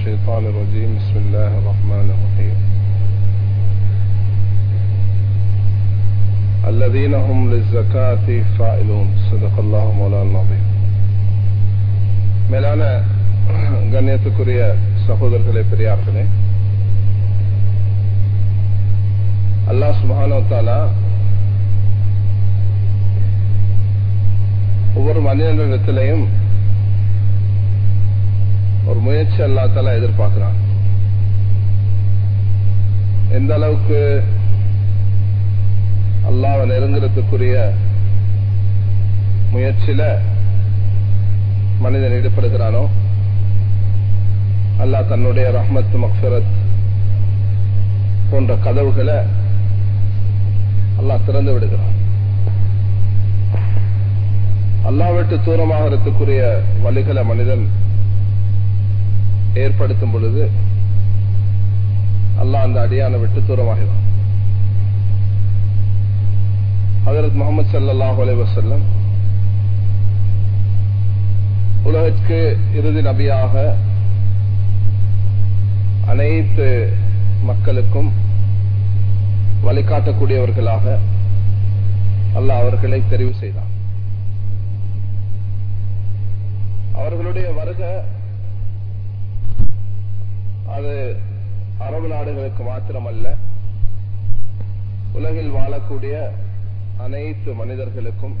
الشيطان الرجيم بسم الله الرحمن الرحيم الذين هم للزكاة فاعلون صدق الله مولانا العظيم மேலான கண்ணியத்துக்குரிய சகோதரர்களே பெரியார்களே அல்லாஹ் சுபஹானஹு வ தஆலா ஒவ்வொரு மனிதனிடத்திலையும் ஒரு முயற்சி அல்லா தாலா எதிர்பார்க்கிறான். எந்த அளவுக்கு அல்லாவை நெருங்குறதுக்குரிய முயற்சியில மனிதன் ஈடுபடுகிறானோ அல்லாஹ் தன்னுடைய ரஹ்மத் மக்ஃபரத் போன்ற கதவுகளை அல்லாஹ் திறந்து விடுகிறான். அல்லாஹ் விட்டு தூரமாகிறதுக்குரிய வழிகளை மனிதன் ஏற்படுத்தும் பொழுது அல்லாஹ் அந்த அடியான விட்டு தூரமாகிறான். ஹதரத் முகமது சல்லாஹ் அலைவசல்லம் உலகிற்கு இறுதி நபியாக அனைத்து மக்களுக்கும் வழிகாட்டக்கூடியவர்களாக அல்லாஹ் அவர்களை தெரிவு செய்தான். அவர்களுடைய வருகை அது அரபு நாடுகளுக்கு மாத்திரமல்ல உலகில் வாழக்கூடிய அனைத்து மனிதர்களுக்கும்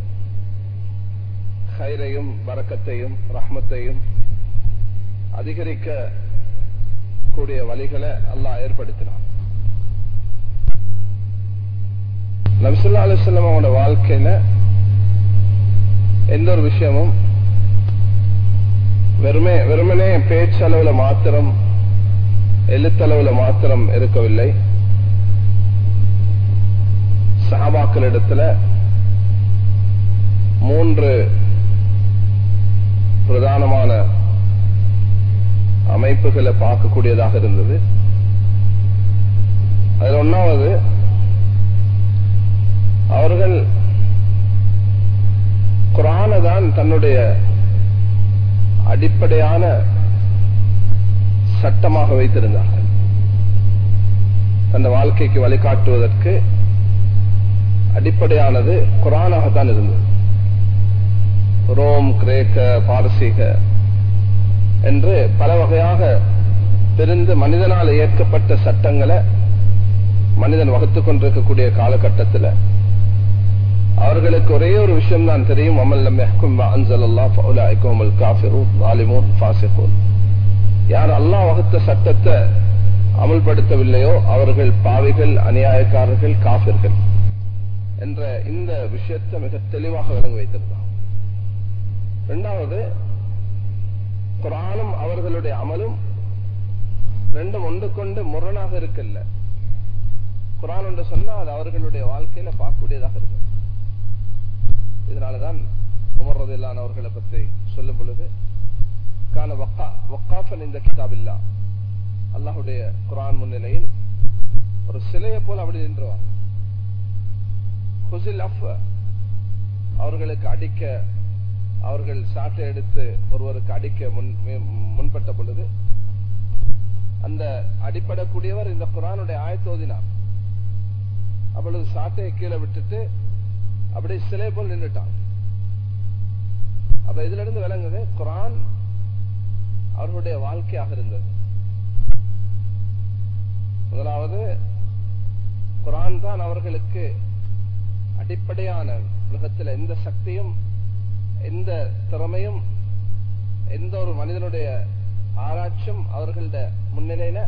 ஹைரையும் வரக்கத்தையும் ரஹ்மத்தையும் அதிகரிக்க கூடிய வழிகளை அல்லாஹ் ஏற்படுத்தினான். நபிசுல்லா அலிஸ்லாம் அவனோட வாழ்க்கையில எந்த ஒரு விஷயமும் வெறுமே வெறுமனே பேச்சளவுல மாத்திரம் எழுத்தளவுல மாத்திரம் இருக்கவில்லை. சஹாபாக்களிடத்துல மூன்று பிரதானமான அமைப்புகளை பார்க்கக்கூடியதாக இருந்தது. அதில் ஒன்னாவது அவர்கள் குரான தான் தன்னுடைய அடிப்படையான சட்டமாக வைத்திருந்தார்கள். அந்த வாழ்க்கைக்கு வழிகாட்டுவதற்கு அடிப்படையானது குரானாகத்தான் இருந்தது. ரோம் கிரேக்க பாரசீக என்று பல வகையாக தெரிந்து மனிதனால் இயக்கப்பட்ட சட்டங்களை மனிதன் வகுத்துக் கொண்டிருக்கக்கூடிய காலகட்டத்தில் அவர்களுக்கு ஒரே ஒரு விஷயம் தான் தெரியும் அமல் யார் அல்லாஹ் வகுத்த சட்டத்தை அமல்படுத்தவில்லையோ அவர்கள் பாவிகள் அநியாயக்காரர்கள் காபிர்கள் என்ற இந்த விஷயத்தை மிக தெளிவாக விளங்க வைத்திருந்தான் இரண்டாவது குரானும் அவர்களுடைய அமலும் ரெண்டும் ஒன்று கொண்டு முரணாக இருக்கல்ல. குரான் ஒன்று சொன்னா அது அவர்களுடைய வாழ்க்கையில பார்க்கக்கூடியதாக இருக்கு இதனாலதான் உமர்றது அவர்களை பற்றி சொல்லும் பொழுது கான வக்காஃபன் இந்த கிதாபில்லா அல்லாஹுடைய குரான் முன்னிலையில் ஒரு சிலையை போல அப்படி நின்றுவார் ஹுசில் அஃப் அவர்களுக்கு அடிக்க அவர்கள் சாட்டை எடுத்து ஒருவருக்கு அடிக்க முன் முன்பட்ட பொழுது அந்த அடிப்படக்கூடியவர் இந்த குரானுடைய ஆயத்தோதினார் அப்பொழுது சாட்டையை கீழே விட்டுட்டு அப்படியே சிலை போல் நின்றுட்டான் அப்ப இதுல இருந்து விளங்குது குரான் அவர்களுடைய வாழ்க்கையாக இருந்தது. முதலாவது குரான் தான் அவர்களுக்கு அடிப்படையான உலகத்தில் எந்த சக்தியும் எந்த திறமையும் எந்த ஒரு மனிதனுடைய ஆராய்ச்சியும் அவர்களுடைய முன்னிலையில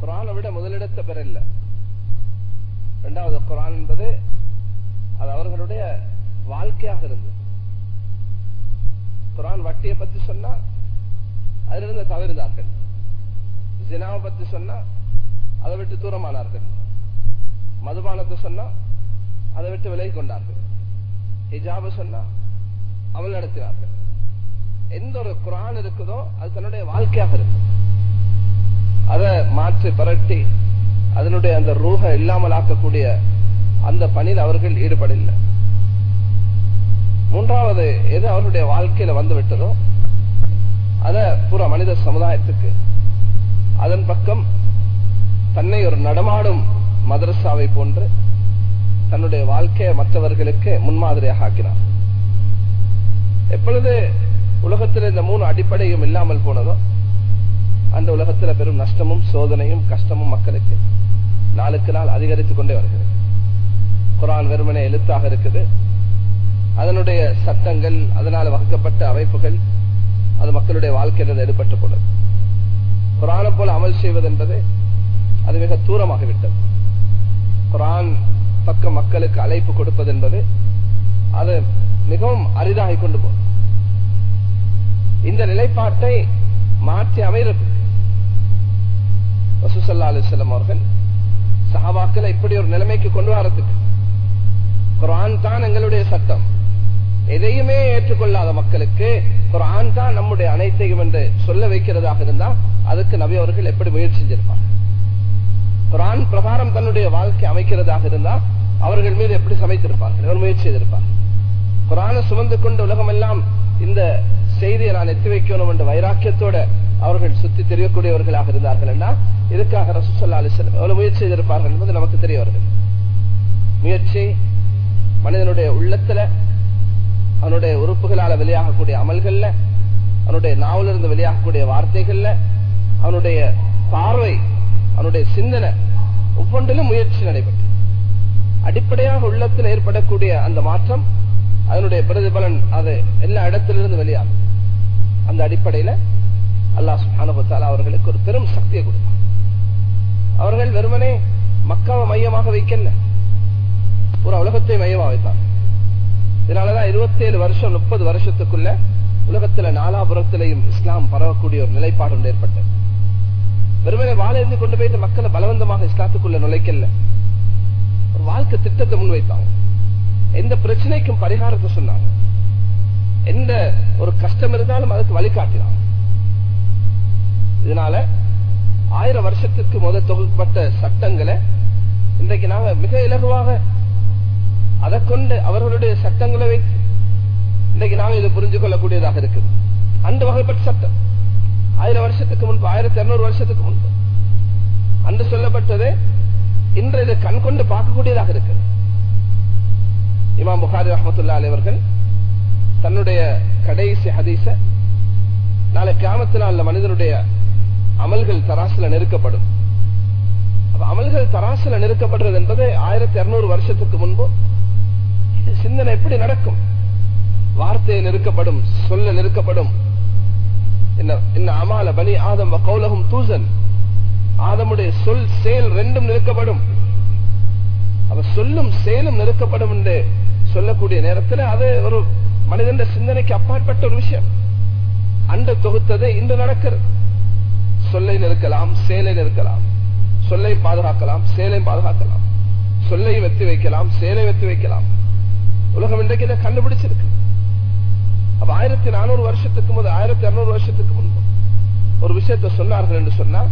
குரானை விட முதலிடத்தை இல்லை இரண்டாவது குரான் என்பது அது அவர்களுடைய வாழ்க்கையாக இருந்தது. குரான் வட்டியை பத்தி சொன்னா அதிலிருந்து தவிர்த்தார்கள் ஜினாவை பத்தி சொன்னா அதை விட்டு தூரமானார்கள். மதுபானத்தை சொன்னா அதை விட்டு விலகி கொண்டார்கள். ஹிஜாப சொன்னா அமல் நடத்தினார்கள். எந்த ஒரு குரான் இருக்குதோ அது தன்னுடைய வாழ்க்கையாக இருக்கும். அதை மாற்றி பரட்டி அதனுடைய அந்த ரூக இல்லாமல் ஆக்கக்கூடிய அந்த பணியில் அவர்கள் ஈடுபடவில்லை. மூன்றாவது எது அவர்களுடைய வாழ்க்கையில வந்து விட்டதோ அத புற மனித சமுதாயத்துக்கு. அதன் பக்கம் தன்னை ஒரு நடமாடும் மதரசாவை போன்று தன்னுடைய வாழ்க்கையை மற்றவர்களுக்கு முன்மாதிரியாக ஆக்கினார். எப்பொழுது உலகத்தில் இந்த மூணு அடிப்படையும் இல்லாமல் போனதோ அந்த உலகத்தில் பெரும் நஷ்டமும் சோதனையும் கஷ்டமும் மக்களுக்கு நாளுக்கு நாள் அதிகரித்துக் கொண்டே வருகிறது. குரான் வெறுமனே எழுத்தாக இருக்குது. அதனுடைய சட்டங்கள் அதனால் வகுக்கப்பட்ட அமைப்புகள் அது மக்களுடைய வாழ்க்கையில் எடுபட்டு கொள்ளது குரானை போல அமல் செய்வது என்பது அது மிக தூரமாகிவிட்டது. குரான் பக்க மக்களுக்கு அழைப்பு கொடுப்பது என்பது அது மிகவும் அரிதாகி கொண்டு போகும் இந்த நிலைப்பாட்டை மாற்றி அமைகிறது வசூசல்லா அலிஸ்லாம் அவர்கள் சஹாபாக்களை இப்படி ஒரு நிலைமைக்கு கொண்டு வரதுக்கு குரான் தான் எங்களுடைய சட்டம். எதையுமே ஏற்றுக்கொள்ளாத மக்களுக்கு குரான் தான் நம்முடைய அனைத்தையும் என்று சொல்ல வைக்கிறதாக இருந்தா அதுக்கு நபி அவர்கள் எப்படி முயற்சி செஞ்சிருப்பார்? குரான் பிரகாரம் தன்னுடைய வாழ்க்கை அமைக்கிறதாக இருந்தால் அவர்கள் மீது எப்படி சமைத்திருப்பார்கள் முயற்சி செய்திருப்பார்? குரானை சுமந்து கொண்டு உலகம் எல்லாம் இந்த செய்தியை நான் எத்தி வைக்கணும் என்ற வைராக்கியத்தோட அவர்கள் சுத்தி தெரியக்கூடியவர்களாக இருந்தார்கள் என்றால் இதுக்காக ரசூசல்லா அலிஸ்லம் எவ்வளவு முயற்சி செய்திருப்பார்கள் என்பது நமக்கு தெரிய வருகிறது முயற்சி மனிதனுடைய உள்ளத்துல அவனுடைய உறுப்புகளால வெளியாகக்கூடிய அமல்கள்ல அவனுடைய நாவலிருந்து வெளியாகக்கூடிய வார்த்தைகள்ல அவனுடைய பார்வை அவனுடைய சிந்தனை ஒவ்வொன்றிலும் முயற்சி நடைபெற்று அடிப்படையாக உள்ளத்தில் ஏற்படக்கூடிய அந்த மாற்றம் அதனுடைய பிரதிபலன் அது எல்லா இடத்திலிருந்து வெளியாகும். அந்த அடிப்படையில அல்லாஹ் அனுபவத்தால் அவர்களுக்கு ஒரு பெரும் சக்தியை கொடுக்கும் அவர்கள் வெறுமனே மக்காவை மையமாக வைக்கல. ஒரு உலகத்தை மையமாக வைத்தார் இதனாலதான் இருபத்தேழு வருஷம் முப்பது வருஷத்துக்குள்ள உலகத்துல நாலாபுரத்திலையும் இஸ்லாம் பரவக்கூடிய ஒரு நிலைப்பாடு ஏற்பட்டது. வெறுமனை வாழை கொண்டு போயிட்டு மக்களை பலவந்தமாக இஸ்லாத்துக்குள்ள நுழைக்கல. ஒரு வாழ்க்கை திட்டத்தை முன்வைத்தாங்க. எந்த பிரச்சனைக்கும் பரிகாரத்தை சொன்னாங்க. எந்த ஒரு கஷ்டம் இருந்தாலும் அதுக்கு வழிகாட்டினாங்க. இதனால ஆயிரம் வருஷத்துக்கு முதல் தொகுக்கப்பட்ட சட்டங்களை இன்றைக்கு நாங்க மிக இலகுவாக அதை கொண்டு அவர்களுடைய சட்டங்களை இன்றைக்கு நாங்க இதை புரிஞ்சு கொள்ளக்கூடியதாக இருக்குது. அந்த வகைப்பட்ட சட்டம். ஆயிரம் வருஷத்துக்கு முன்பு ஆயிரத்தி இருநூறு வருஷத்துக்கு முன்பு. அன்று சொல்லப்பட்டது இன்று இதை கண் கொண்டு பார்க்கக்கூடியதாக இருக்குது. இமாம் புகாரி ரஹமத்துல்லா அலைவர்கள் தன்னுடைய கடைசி ஹதீச நாளை கிராமத்து நாள்ல மனிதனுடைய அமல்கள் தராசுல நெருக்கப்படும். அமல்கள் தராசுல நெருக்கப்படுறது என்பது ஆயிரத்தி இருநூறு வருஷத்துக்கு முன்பு சிந்தனை எப்படி நடக்கும்? வார்த்தையை நெருக்கப்படும் சொல்ல நெருக்கப்படும். என்ன அமால பனி ஆதம் கௌலகம் தூசன். ஆதமுடைய சொல் செயல் ரெண்டும் நெருக்கப்படும். அவ சொல்லும் செயலும் நெருக்கப்படும் என்று சொல்லக்கூடிய நேரத்தில் அது ஒரு மனிதன் சிந்தனைக்கு அப்பாற்பட்ட ஒரு விஷயம். அன்று தொகுத்ததே இன்று நடக்கிறது. சொல்லை நெருக்கலாம் செயலை நெருக்கலாம். சொல்லை பாதுகாக்கலாம் சேலை பாதுகாக்கலாம். சொல்லை வெத்தி வைக்கலாம் செயலை வெத்தி வைக்கலாம். உலகம் இன்றைக்கு இதை கண்டுபிடிச்சிருக்கு. அப்ப ஆயிரத்தி நானூறு வருஷத்துக்கு முன்பு ஆயிரத்தி இருநூறு வருஷத்துக்கு முன்பு ஒரு விஷயத்தை சொன்னார்கள் என்று சொன்னால்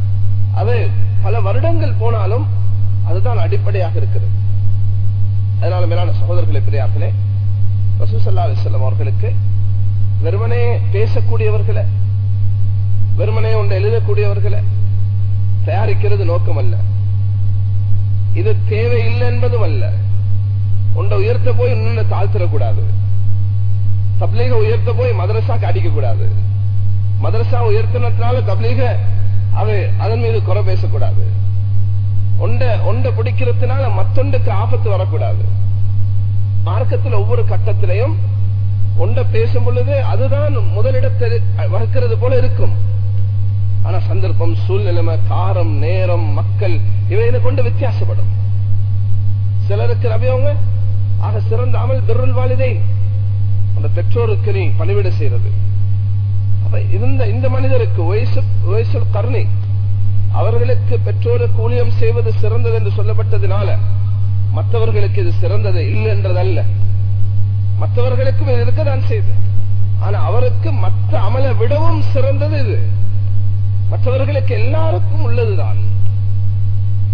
அது பல வருடங்கள் போனாலும் அதுதான் அடிப்படையாக இருக்கிறது. அதனால மேலான சகோதரர்களை பெரியார்களே ரசூசல்லா அலிசல்லம் அவர்களுக்கு வெறுமனே பேசக்கூடியவர்களை வெறுமனே ஒன்று எழுதக்கூடியவர்களை தயாரிக்கிறது நோக்கம் அல்ல இது தேவையில்லை என்பதும் அல்ல. உன்னை உயர்த்த போய் இன்னொன்னு தாழ்த்திடக்கூடாது. தப்லீக உயர்த்த போய் மதரசாக்கு அடிக்க கூடாது மதரசா உயர்த்தினத்தினால தப்லீக அவை அதன் மீது குறை பேசக்கூடாது. ஒன்றை ஒன்றை பிடிக்கிறதுனால மத்தொண்டுக்கு ஆபத்து வரக்கூடாது. மார்க்கத்தில் ஒவ்வொரு கட்டத்திலையும் ஒன்றை பேசும் பொழுது அதுதான் முதலிடத்தை வகுக்கிறது போல இருக்கும். ஆனா சந்தர்ப்பம் சூழ்நிலைமை காரம் நேரம் மக்கள் இவைகளை கொண்டு வித்தியாசப்படும். சிலருக்கு ரவியவங்க ஆக சிறந்த அமல் பெருள் வாலிதை அந்த பெற்றோருக்கு நீ பணிவிட செய்யறது அப்ப இருந்த இந்த மனிதருக்கு வயசு கருணை அவர்களுக்கு பெற்றோருக்கு ஊழியம் செய்வது சிறந்தது என்று சொல்லப்பட்டதுனால மற்றவர்களுக்கு இது சிறந்தது இல்லை என்றதல்ல. மற்றவர்களுக்கும் இது இருக்கதான் செய்து. ஆனா அவருக்கு மற்ற அமலை விடவும் சிறந்தது இது. மற்றவர்களுக்கு எல்லாருக்கும் உள்ளதுதான்.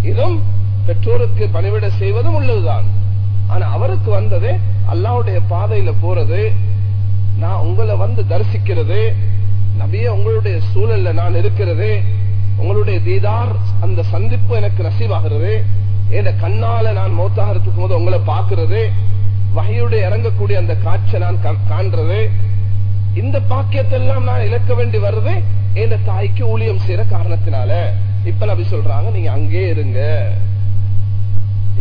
இதுவும் பெற்றோருக்கு பணிவிட செய்வதும் உள்ளதுதான். ஆனா அவருக்கு வந்தது அல்லாவுடைய பாதையில போறது நான் உங்களை வந்து தரிசிக்கிறது நபிய உங்களுடைய சூழல்ல நான் இருக்கிறது உங்களுடைய தீதார் அந்த சந்திப்பு எனக்கு நசீவாகிறது என் கண்ணால நான் மௌத்தாகிறதுக்கு போது உங்களை பார்க்கிறது வகையுடைய இறங்கக்கூடிய அந்த காட்சை நான் காண்றது இந்த பாக்கியத்தெல்லாம் நான் இழக்க வேண்டி வருது என் தாய்க்கு ஊழியம் செய்யற காரணத்தினால. இப்ப நபி சொல்றாங்க நீங்க அங்கே இருங்க.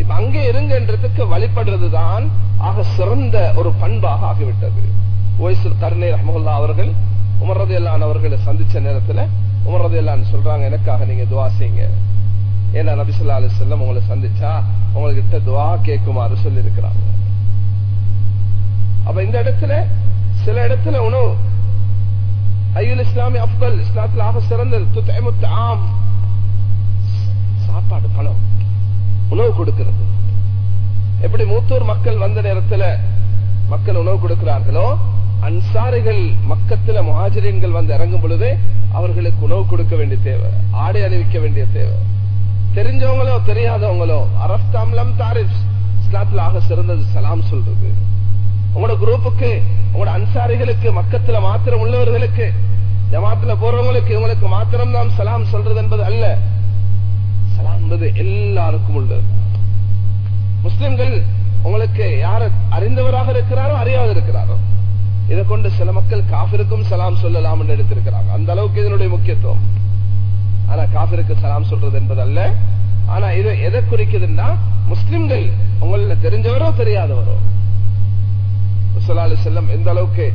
இப்ப அங்கே இருங்கன்றதுக்கு வழிபடுறதுதான் ஆக சிறந்த ஒரு பண்பாக ஆகிவிட்டது. ஓய்சூர் கருணை ரஹமுல்லா அவர்கள் உமரது அல்லான் அவர்களை சந்திச்ச நேரத்துல உமரது அல்லான் சொல்றாங்க எனக்காக நீங்க துவா செய்யுங்க. ஏன்னா நபிசுல்லா அலி செல்லம் உங்களை சந்திச்சா உங்ககிட்ட துவா கேட்குமாறு சொல்லி இருக்கிறாங்க அப்ப இந்த இடத்துல சில இடத்துல உணவு ஐயுல் இஸ்லாமி அப்கல் இஸ்லாத்துல ஆக சிறந்தது. சாப்பாடு பணம். உணவு கொடுக்கிறது. எப்படி மூத்தூர் மக்கள் வந்த நேரத்தில் மக்கள் உணவு கொடுக்கிறார்களோ அன்சாரிகள் மக்கத்துல முஹாஜிரியன்கள் வந்து இறங்கும் பொழுது அவர்களுக்கு உணவு கொடுக்க வேண்டிய தேவை ஆடை அணிவிக்க வேண்டிய தேவை. தெரிஞ்சவங்களோ தெரியாதவங்களோ அரஸ்தாம்லம் தாரிஃப் இஸ்லாத்துல ஆக சிறந்தது சலாம் சொல்றது. உங்களோட குரூப்புக்கு உங்களோட அன்சாரிகளுக்கு மக்கத்துல மாத்திரம் உள்ளவர்களுக்கு ஜமாத்துல போறவங்களுக்கு இவங்களுக்கு மாத்திரம் தான் சலாம் சொல்றது என்பது அல்ல. சலாம் என்பது எல்லாருக்கும் உண்டு. முஸ்லிம்கள் உங்களுக்கு யார அறிந்தவராக இருக்கிறாரோ அறியாத இருக்கிறாரோ இதை கொண்டு சில மக்கள் காபிருக்கும் சலாம் சொல்லலாம் என்று எடுத்திருக்கிறாங்க. அந்த அளவுக்கு இதனுடைய முக்கியத்துவம். ஆனா காபிருக்கு சலாம் சொல்றது என்பது அல்ல ஆனா இது எதை குறிக்குதுன்னா முஸ்லிம்கள் உங்கள தெரிஞ்சவரோ தெரியாதவரோ. செல்லம் எந்த அளவுக்கு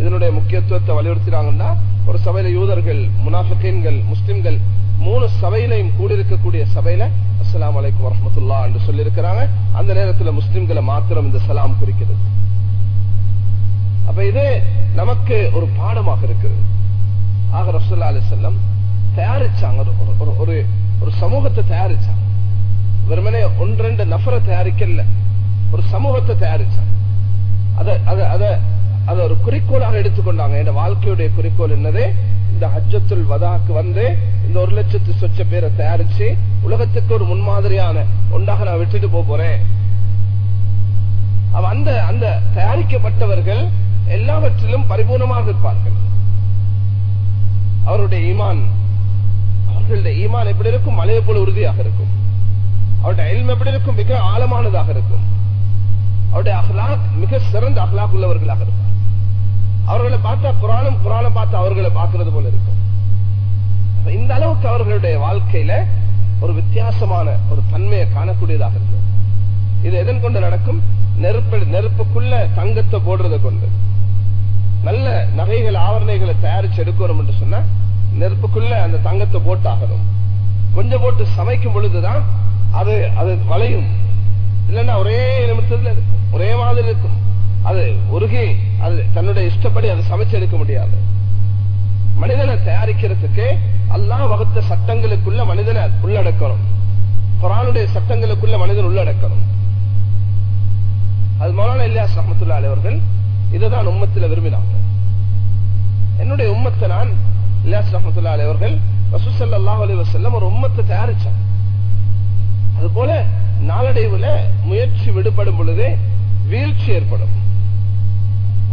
இதனுடைய முக்கியத்துவத்தை வலியுறுத்தினாங்கன்னா ஒரு சபையில யூதர்கள் முனாஃபிகீன்கள் முஸ்லிம்கள் மூணு சபையிலையும் கூடியிருக்கக்கூடிய சபையில அஸ்லாம் வலைக்கும் வரமத்துல்லா என்று சொல்லியிருக்கிறாங்க. அந்த நேரத்தில் முஸ்லிம்களை மாத்திரம் இந்த சலாம் குறிக்கிறது. அப்ப இது நமக்கு ஒரு பாடமாக இருக்குது. ஆக ரசூல்லா அலி செல்லம் தயாரிச்சாங்க. ஒரு- ஒரு- சமூகத்தை தயாரிச்சாங்க. வெறுமனே ஒன்றெண்டு நபரை தயாரிக்கல. ஒரு சமூகத்தை தயாரிச்சாங்க. அதை அதை அதை அதை ஒரு குறிக்கோளாக எடுத்துக்கொண்டாங்க. என் வாழ்க்கையுடைய குறிக்கோள் என்னது? இந்த ஹஜ்ஜத்துல் வதாக்கு வந்து இந்த ஒரு லட்சத்து சொச்ச பேரை தயாரிச்சு உலகத்துக்கு ஒரு முன்மாதிரியான ஒன்றாக நான் விட்டுட்டு போறேன். அந்த அந்த தயாரிக்கப்பட்டவர்கள் எல்லாவற்றிலும் பரிபூர்ணமாக இருப்பார்கள். அவருடைய ஈமான் அவர்களுடைய ஈமான் எப்படி இருக்கும்? மலையை போல உறுதியாக இருக்கும். அவருடைய எல்ம் எப்படி இருக்கும்? மிக ஆழமானதாக இருக்கும். அவருடைய அஹ்லாக் மிக சிறந்த அஹ்லாக் உள்ளவர்களாக இருக்கும் அவர்களை பார்த்தா குரானும் புராணம் பார்த்து அவர்களை பார்க்கறது போல இருக்கும். அப்ப இந்த அளவுக்கு அவர்களுடைய வாழ்க்கையில ஒரு வித்தியாசமான ஒரு தன்மையை காணக்கூடியதாக இருக்கு. இது எதன் கொண்டு நடக்கும்? நெருப்பு நெருப்புக்குள்ள தங்கத்தை போடுறதை கொண்டு. நல்ல நகைகள் ஆவரணைகளை தயாரிச்சு எடுக்கணும் என்று சொன்னா நெருப்புக்குள்ள அந்த தங்கத்தை போட்டாகணும். கொஞ்சம் போட்டு சமைக்கும் பொழுதுதான் அது அது வளையும். இல்லைன்னா ஒரே நிமிஷத்துல இருக்கும். ஒரே மாதிரி இருக்கும். அது உருகி அது தன்னுடைய இஷ்டப்படி அதை சமைச்சு எடுக்க முடியாது. மனிதனை தயாரிக்கிறதுக்கு அல்லாஹ் வகுத்த சட்டங்களுக்குள்ள மனிதனை உள்ளடக்கணும். குரானுடைய சட்டங்களுக்குள்ள மனிதன் உள்ளடக்கணும். அது மௌலான இல்லையா ரஹமத்துல்லா அலைவர்கள் இதுதான் உம்மத்துல விரும்பினாங்க. என்னுடைய உம்மத்தை நான் இல்லாஸ் ரஹமத்துல்லா அவர்கள் ரசூசல்லாஹ் அலி வசல்லம் ஒரு உம்மத்தை தயாரிச்சாங்க. அது போல நாளடைவுல முயற்சி விடுபடும் பொழுது வீழ்ச்சி ஏற்படும்.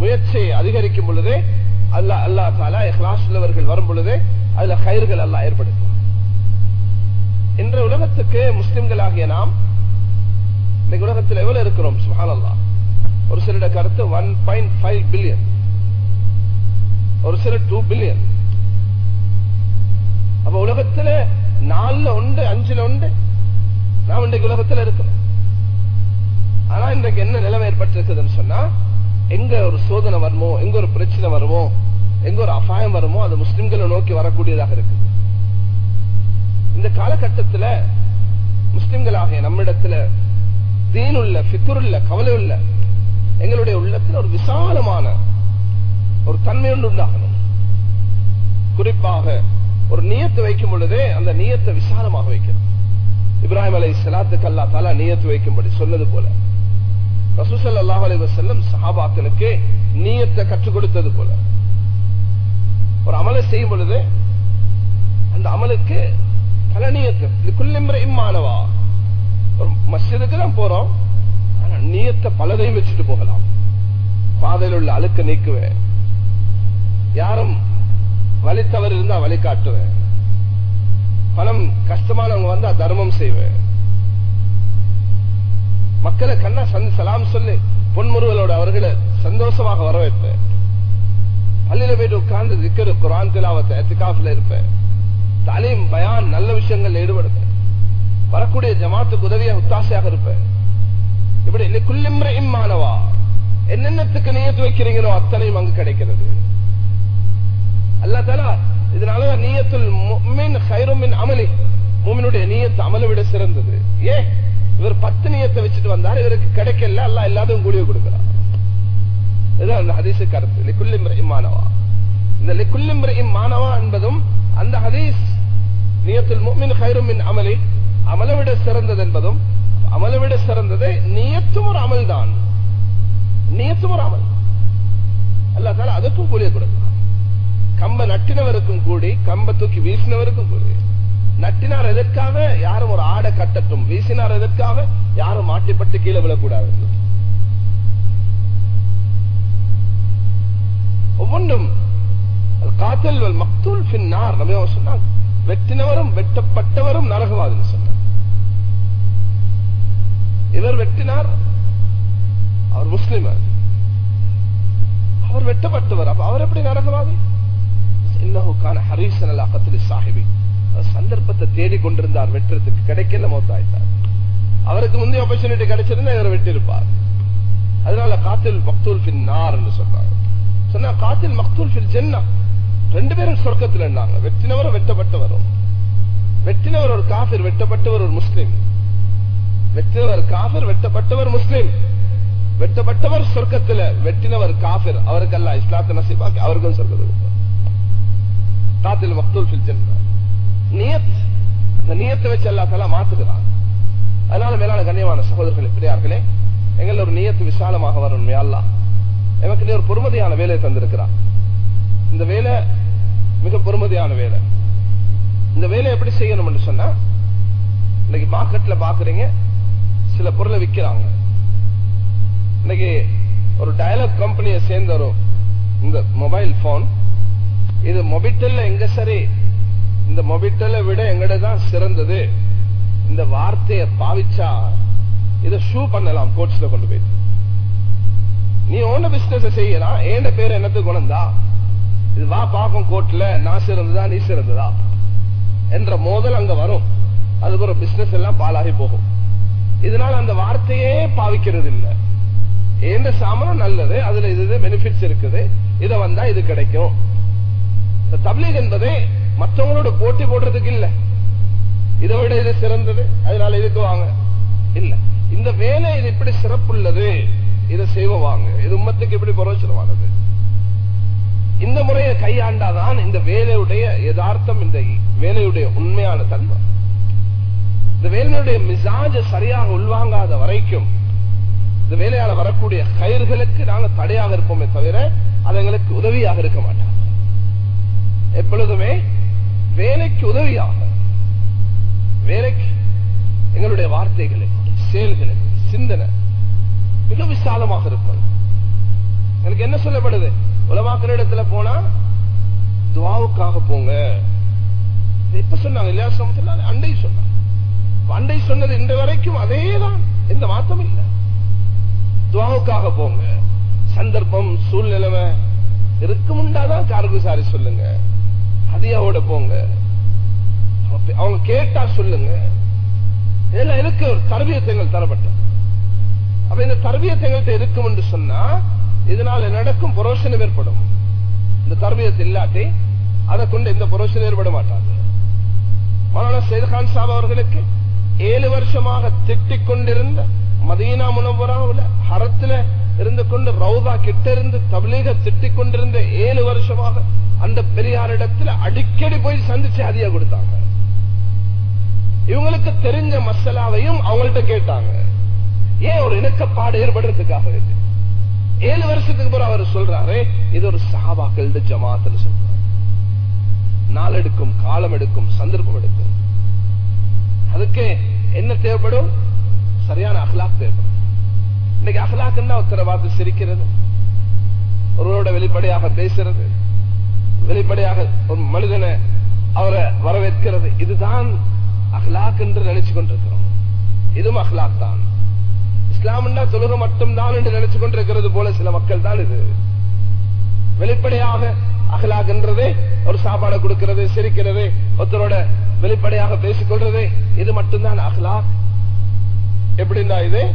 முயற்சியை அதிகரிக்கும் பொழுதே அல்லா அல்லா தாலா இஹ்லாஸ் உள்ளவர்கள் வரும் பொழுதே அதுல கயிறுகள் எல்லாம் ஏற்படுத்துவார் இன்றைய உலகத்துக்கு முஸ்லிம்களாகிய நாம் இன்னைக்கு உலகத்தில் எவ்வளவு இருக்கிறோம்? சுஹானல்லா ஒரு சிலருடைய கருத்து ஒன் பாயிண்ட் ஃபைவ் பில்லியன் ஒரு சிலர் டூ பில்லியன் அப்ப உலகத்துல நாலுல உண்டு அஞ்சுல உண்டு நாம் இன்றைக்கு உலகத்துல இருக்கிறோம். ஆனா இன்றைக்கு என்ன நிலைமை ஏற்பட்டிருக்குதுன்னு சொன்னா எங்க ஒரு சோதனை வருமோ எங்க ஒரு பிரச்சனை வருமோ எங்க ஒரு அபாயம் வருமோ அது முஸ்லிம்களை நோக்கி வரக்கூடியதாக இருக்குது. இந்த காலகட்டத்துல முஸ்லிம்களாகிய நம்மிடத்துல தீனுள்ள பித்துருள்ள கவலை உள்ள எங்களுடைய உள்ளத்தில் ஒரு விசாலமான ஒரு தன்மை ஒன்று உண்டாகணும். குறிப்பாக ஒரு நியத்தை வைக்கும் பொழுதே அந்த நியத்தை விசாலமாக வைக்கணும். இப்ராஹிம் அலை சலாத்துக்கு அல்லா தாலா நியத்து வைக்கும்படி சொன்னது போல. ரசூசல் அல்லாஹ் அலி வசல்லம் சஹாபாக்களுக்கு நீயத்தை கற்றுக் கொடுத்தது போல. ஒரு அமலை செய்யும் பொழுது அந்த அமலுக்கு பல நீயத்து. இதுக்குள்ள இம்மானவா ஒரு மஸ்ஜிதுக்கு தான் போறோம். ஆனா நீயத்தை பலதையும் வச்சுட்டு போகலாம். பாதையில் உள்ள அழுக்க நீக்குவேன். யாரும் வழி தவறு இருந்தா வழி காட்டுவேன். பணம் கஷ்டமானவங்க வந்தா தர்மம் செய்வேன். மக்களை கண்ணா சந்தி சலாம் சொல்லி பொன்முருகலோட அவர்களை சந்தோஷமாக வர வைப்பேன் பள்ளியில போயிட்டு உட்கார்ந்து திக்கரு குரான் திலாவத்தை எத்திகாஃபில் இருப்பேன். தாலீம் பயான் நல்ல விஷயங்கள் ஈடுபடுவேன். வரக்கூடிய ஜமாத்துக்கு உதவியாக உத்தாசையாக இருப்பேன். இப்படி குள்ளிம்ற இம்மானவா என்னென்னத்துக்கு நீயத்து வைக்கிறீங்களோ அத்தனையும் அங்கு கிடைக்கிறது. அல்ல தலா இதனாலதான் நீயத்துல் அமலி. மூமினுடைய நீயத்து அமலை விட சிறந்தது. ஏ இவர் பத்து நியத்தை வச்சுட்டு வந்தார். இவருக்கு கிடைக்கல. அல்ல எல்லாத்தையும் கூலியை கொடுக்கிறார் இதுதான் அந்த ஹதீஸ் கருத்து. லிக்குல்லிம்ர இம்மானவா இந்த லிக்குல்லிம்ர இம்மானவா என்பதும் அந்த ஹதீஸ் நியத்தில் மோமின் ஹைரும் மின் அமலி அமலை விட சிறந்தது என்பதும் அமலை விட சிறந்தது நியத்தும் ஒரு அமல் தான் நியத்தும் ஒரு அமல் அல்லா தால அதுக்கும் கூலியை கொடுக்கிறான் கம்ப நட்டினவருக்கும் கூடி கம்ப தூக்கி வீசினவருக்கும் கூடி நட்டினார் எதற்காக? யாரும் ஒரு ஆடை கட்டட்டும். வீசினார் எதற்காக? யாரும் மாட்டிப்பட்டு கீழே விழக்கூடாது. ஒவ்வொன்றும் காத்தல் மக்தூல் பின்னார் நம்ம சொன்னாங்க வெட்டினவரும் வெட்டப்பட்டவரும் நரகவாதின்னு சொன்னார் இவர் வெட்டினார் அவர் முஸ்லிமர் அவர் வெட்டப்பட்டவர். அப்ப அவர் எப்படி நரகவாதி? இன்னஹுக்கான ஹரீசன் அல்லா கத்திரி சாஹிபி. சந்தர்ப்பத்தை தேடி கொண்டிருந்தார் வெட்டுறதுக்கு கிடைக்கல மௌத்தாயிட்டார். அவருக்கு முந்தைய ஆப்பர்ச்சுனிட்டி கிடைச்சிருந்தா இவர் வெட்டிருப்பார் அதனால காத்தில் மக்தூல் பின் நார் என்று சொன்னார். சொன்னா காத்தில் மக்தூல் பின் ஜென்னா. ரெண்டு பேரும் சொர்க்கத்தில் இருந்தாங்க. வெட்டினவரும் வெட்டப்பட்டவரும். வெட்டினவர் ஒரு காஃபிர் வெட்டப்பட்டவர் ஒரு முஸ்லிம். வெட்டினவர் காஃபிர் வெட்டப்பட்டவர் முஸ்லிம். வெட்டப்பட்டவர் சொர்க்கத்தில் வெட்டினவர் காஃபிர். அவருக்கல்ல இஸ்லாத்தை நசிபாக்கி அவருக்கும் சொர்க்கத்தில் காத்தில் மக்தூல் ஃபில் ஜென்னா. நியத் இந்த நியத்தை வச்சு எல்லாத்தெல்லாம் மாத்துக்கிறான் அதனால மேலான கண்ணியமான சகோதரர்களே பிரியார்களே எங்கள் ஒரு நியத்து விசாலமாக வரும் மேலா எனக்கு நீ ஒரு பொறுமதியான வேலையை தந்திருக்கிறான். இந்த வேலை மிக பொறுமதியான வேலை. இந்த வேலையை எப்படி செய்யணும் சொன்னா இன்னைக்கு மார்க்கெட்ல பாக்குறீங்க சில பொருளை விற்கிறாங்க இன்னைக்கு ஒரு டயலாக் கம்பெனியை சேர்ந்த ஒரு இந்த மொபைல் போன் இது மொபிட்டல்ல எங்க சரி இந்த மொபிட்டலை விட எங்கட தான் சிறந்தது. இந்த வார்த்தையை பாவிச்சா இத ஷூ பண்ணலாம் கோட்ஸ்ல கொண்டு போயிட்டு. நீ ஓன பிசினஸ் செய்யலாம் ஏண்ட பேர் என்னத்துக்கு குணந்தா இது வா பாக்கும் கோட்ல நான் சிறந்ததா நீ சிறந்ததா? என்ற மோதல் அங்க வரும். அதுக்கு ஒரு பிசினஸ் எல்லாம் பாலாகி போகும். இதனால அந்த வார்த்தையே பாவிக்கிறது இல்ல. எந்த சாமான் நல்லது அதுல இது பெனிஃபிட்ஸ் இருக்குது. இத வந்தா இது கிடைக்கும். தப்லீக் என்பதே மற்றவங்களோட போட்டி போடுறதுக்கு இல்ல. இதை விட இது சிறந்தது. அதனால இதுக்கு வாங்க. இல்ல. இந்த வேலை இது இப்படி சிறப்புள்ளது. இதை செய்வாங்க இது உம்மத்துக்கு எப்படி பிரயோஜனமானது இந்த முறையை கையாண்டாதான் இந்த வேலையுடைய யதார்த்தம் இந்த வேலையுடைய உண்மையான தன்மை. இந்த வேலையுடைய மிசாஜ சரியாக உள்வாங்காத வரைக்கும் இந்த வேலையால வரக்கூடிய கயிர்களுக்கு நாங்க தடையாக இருப்போமே தவிர அது எங்களுக்கு உதவியாக இருக்க மாட்டாங்க. எப்பொழுதுமே வேலைக்கு உதவியாக வேலைக்கு எங்களுடைய வார்த்தைகளை செயல்களை சிந்தனை மிக விசாலமாக இருக்கும் எனக்கு என்ன சொல்லப்படுது? உலமாக்கிற இடத்துல போனா துவாவுக்காக போங்க. எப்ப சொன்னாங்க இல்லையா சமத்துல அண்டை சொன்னாங்க. அண்டை சொன்னது இன்று வரைக்கும் அதேதான். எந்த மாற்றம் இல்லை. துவாவுக்காக போங்க. சந்தர்ப்பம் சூழ்நிலைமை இருக்கும் உண்டாதான் காரகுசாரி சொல்லுங்க. அதியாவோட போங்க. அவங்க கேட்டா சொல்லுங்க. இதெல்லாம் இருக்கு ஒரு தரவியத்தங்கள் தரப்பட்ட அப்ப இந்த தரவியத்தங்கள்ட்ட இருக்கும் என்று சொன்னா இதனால நடக்கும் புரோஷனம் ஏற்படும். இந்த தரவியத்தை இல்லாட்டி அதை கொண்டு எந்த புரோஷனம் ஏற்பட மாட்டாங்க மௌலானா சைத்கான் சாப் அவர்களுக்கு ஏழு வருஷமாக திட்டிக் கொண்டிருந்த மதீனா முனவராவில் ஹரத்துல இருந்து கொண்டு ரவுதா கிட்ட இருந்து தபிலீக திட்டிக் கொண்டிருந்த ஏழு வருஷமாக அந்த பெரியாரிடத்துல அடிக்கடி போய் சந்திச்சு அதிக கொடுத்தாங்க. இவங்களுக்கு தெரிஞ்ச மசாலாவையும் அவங்கள்ட்ட கேட்டாங்க. ஏன் ஒரு இணக்கப்பாடு ஏற்படுறதுக்காக ஏழு வருஷத்துக்கு பிறகு அவர் சொல்றாரு இது ஒரு சஹாபாக்கள் ஜமாத்னு சொல்றாரு. நாள் எடுக்கும் காலம் எடுக்கும் சந்தர்ப்பம் எடுக்கும். அதுக்கு என்ன தேவைப்படும்? சரியான அகலாக் தேவைப்படும். இன்னைக்கு அகலாக்குன்னா ஒருத்தரை பார்த்து சிரிக்கிறது ஒருவரோட வெளிப்படையாக பேசுறது வெளிப்படையாக ஒரு மனிதனை அவரை வரவேற்கிறது. இதுதான் அஹ்லாக் என்று நினைச்சு கொண்டிருக்கிறோம். இதுவும் அஹ்லாக் தான். இஸ்லாம்னா தொழுக மட்டும்தான் என்று நினைச்சு கொண்டிருக்கிறது போல சில மக்கள் தான் இது. வெளிப்படையாக அகலாக் என்றதே ஒரு சாப்பாடு கொடுக்கிறது சிரிக்கிறது ஒருத்தரோட வெளிப்படையாக பேசிக்கொள்றது இது மட்டும்தான் அகலாக் எப்படின்னா இது?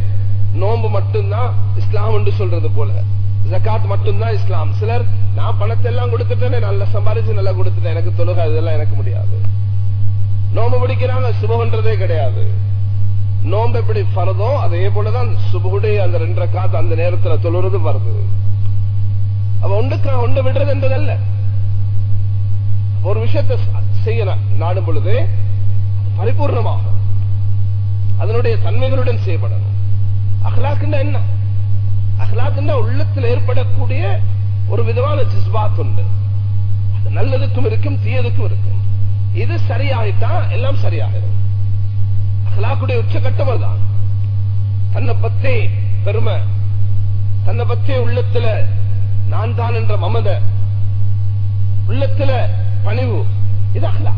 நோன்பு மட்டும்தான் இஸ்லாம் என்று சொல்றது போல. ஜக்காத் மட்டும்தான் இஸ்லாம். சிலர் நான் பணத்தை எல்லாம் கொடுத்துட்டேனே நல்லா சம்பாதிச்சு நல்லா கொடுத்துட்டேன். எனக்கு தொழுகை அதெல்லாம் எனக்கு முடியாது. நோம்பு பிடிக்கிறாங்க சுபகன்றதே கிடையாது. நோம்பு எப்படி பரதோ அதே போலதான் சுபகுடைய அந்த ரெண்டரை காத்து அந்த நேரத்துல தொழுறது வருது. அவ ஒன்றுக்கு ஒன்று விடுறது என்பதல்ல. ஒரு விஷயத்தை செய்ய நாடும் பொழுது பரிபூர்ணமாக அதனுடைய தன்மைகளுடன் செய்யப்படணும். அஹ்லாக்குன்னா என்ன? அஹ்லாக்குன்னா உள்ளத்தில் ஏற்படக்கூடிய ஒரு விதமான ஜிஸ்பாத் உண்டு. அது நல்லதுக்கும் இருக்கும் தீயதுக்கும் இருக்கும். இது சரியாயிட்டா எல்லாம் சரியாகிடும் அகலாக்குடைய உச்சகட்டம் அதுதான் தன்னை பத்தே பெருமை. தன்னை பத்தே உள்ளத்துல நான் தான் என்ற மமத. உள்ளத்துல பணிவு. இது அகலா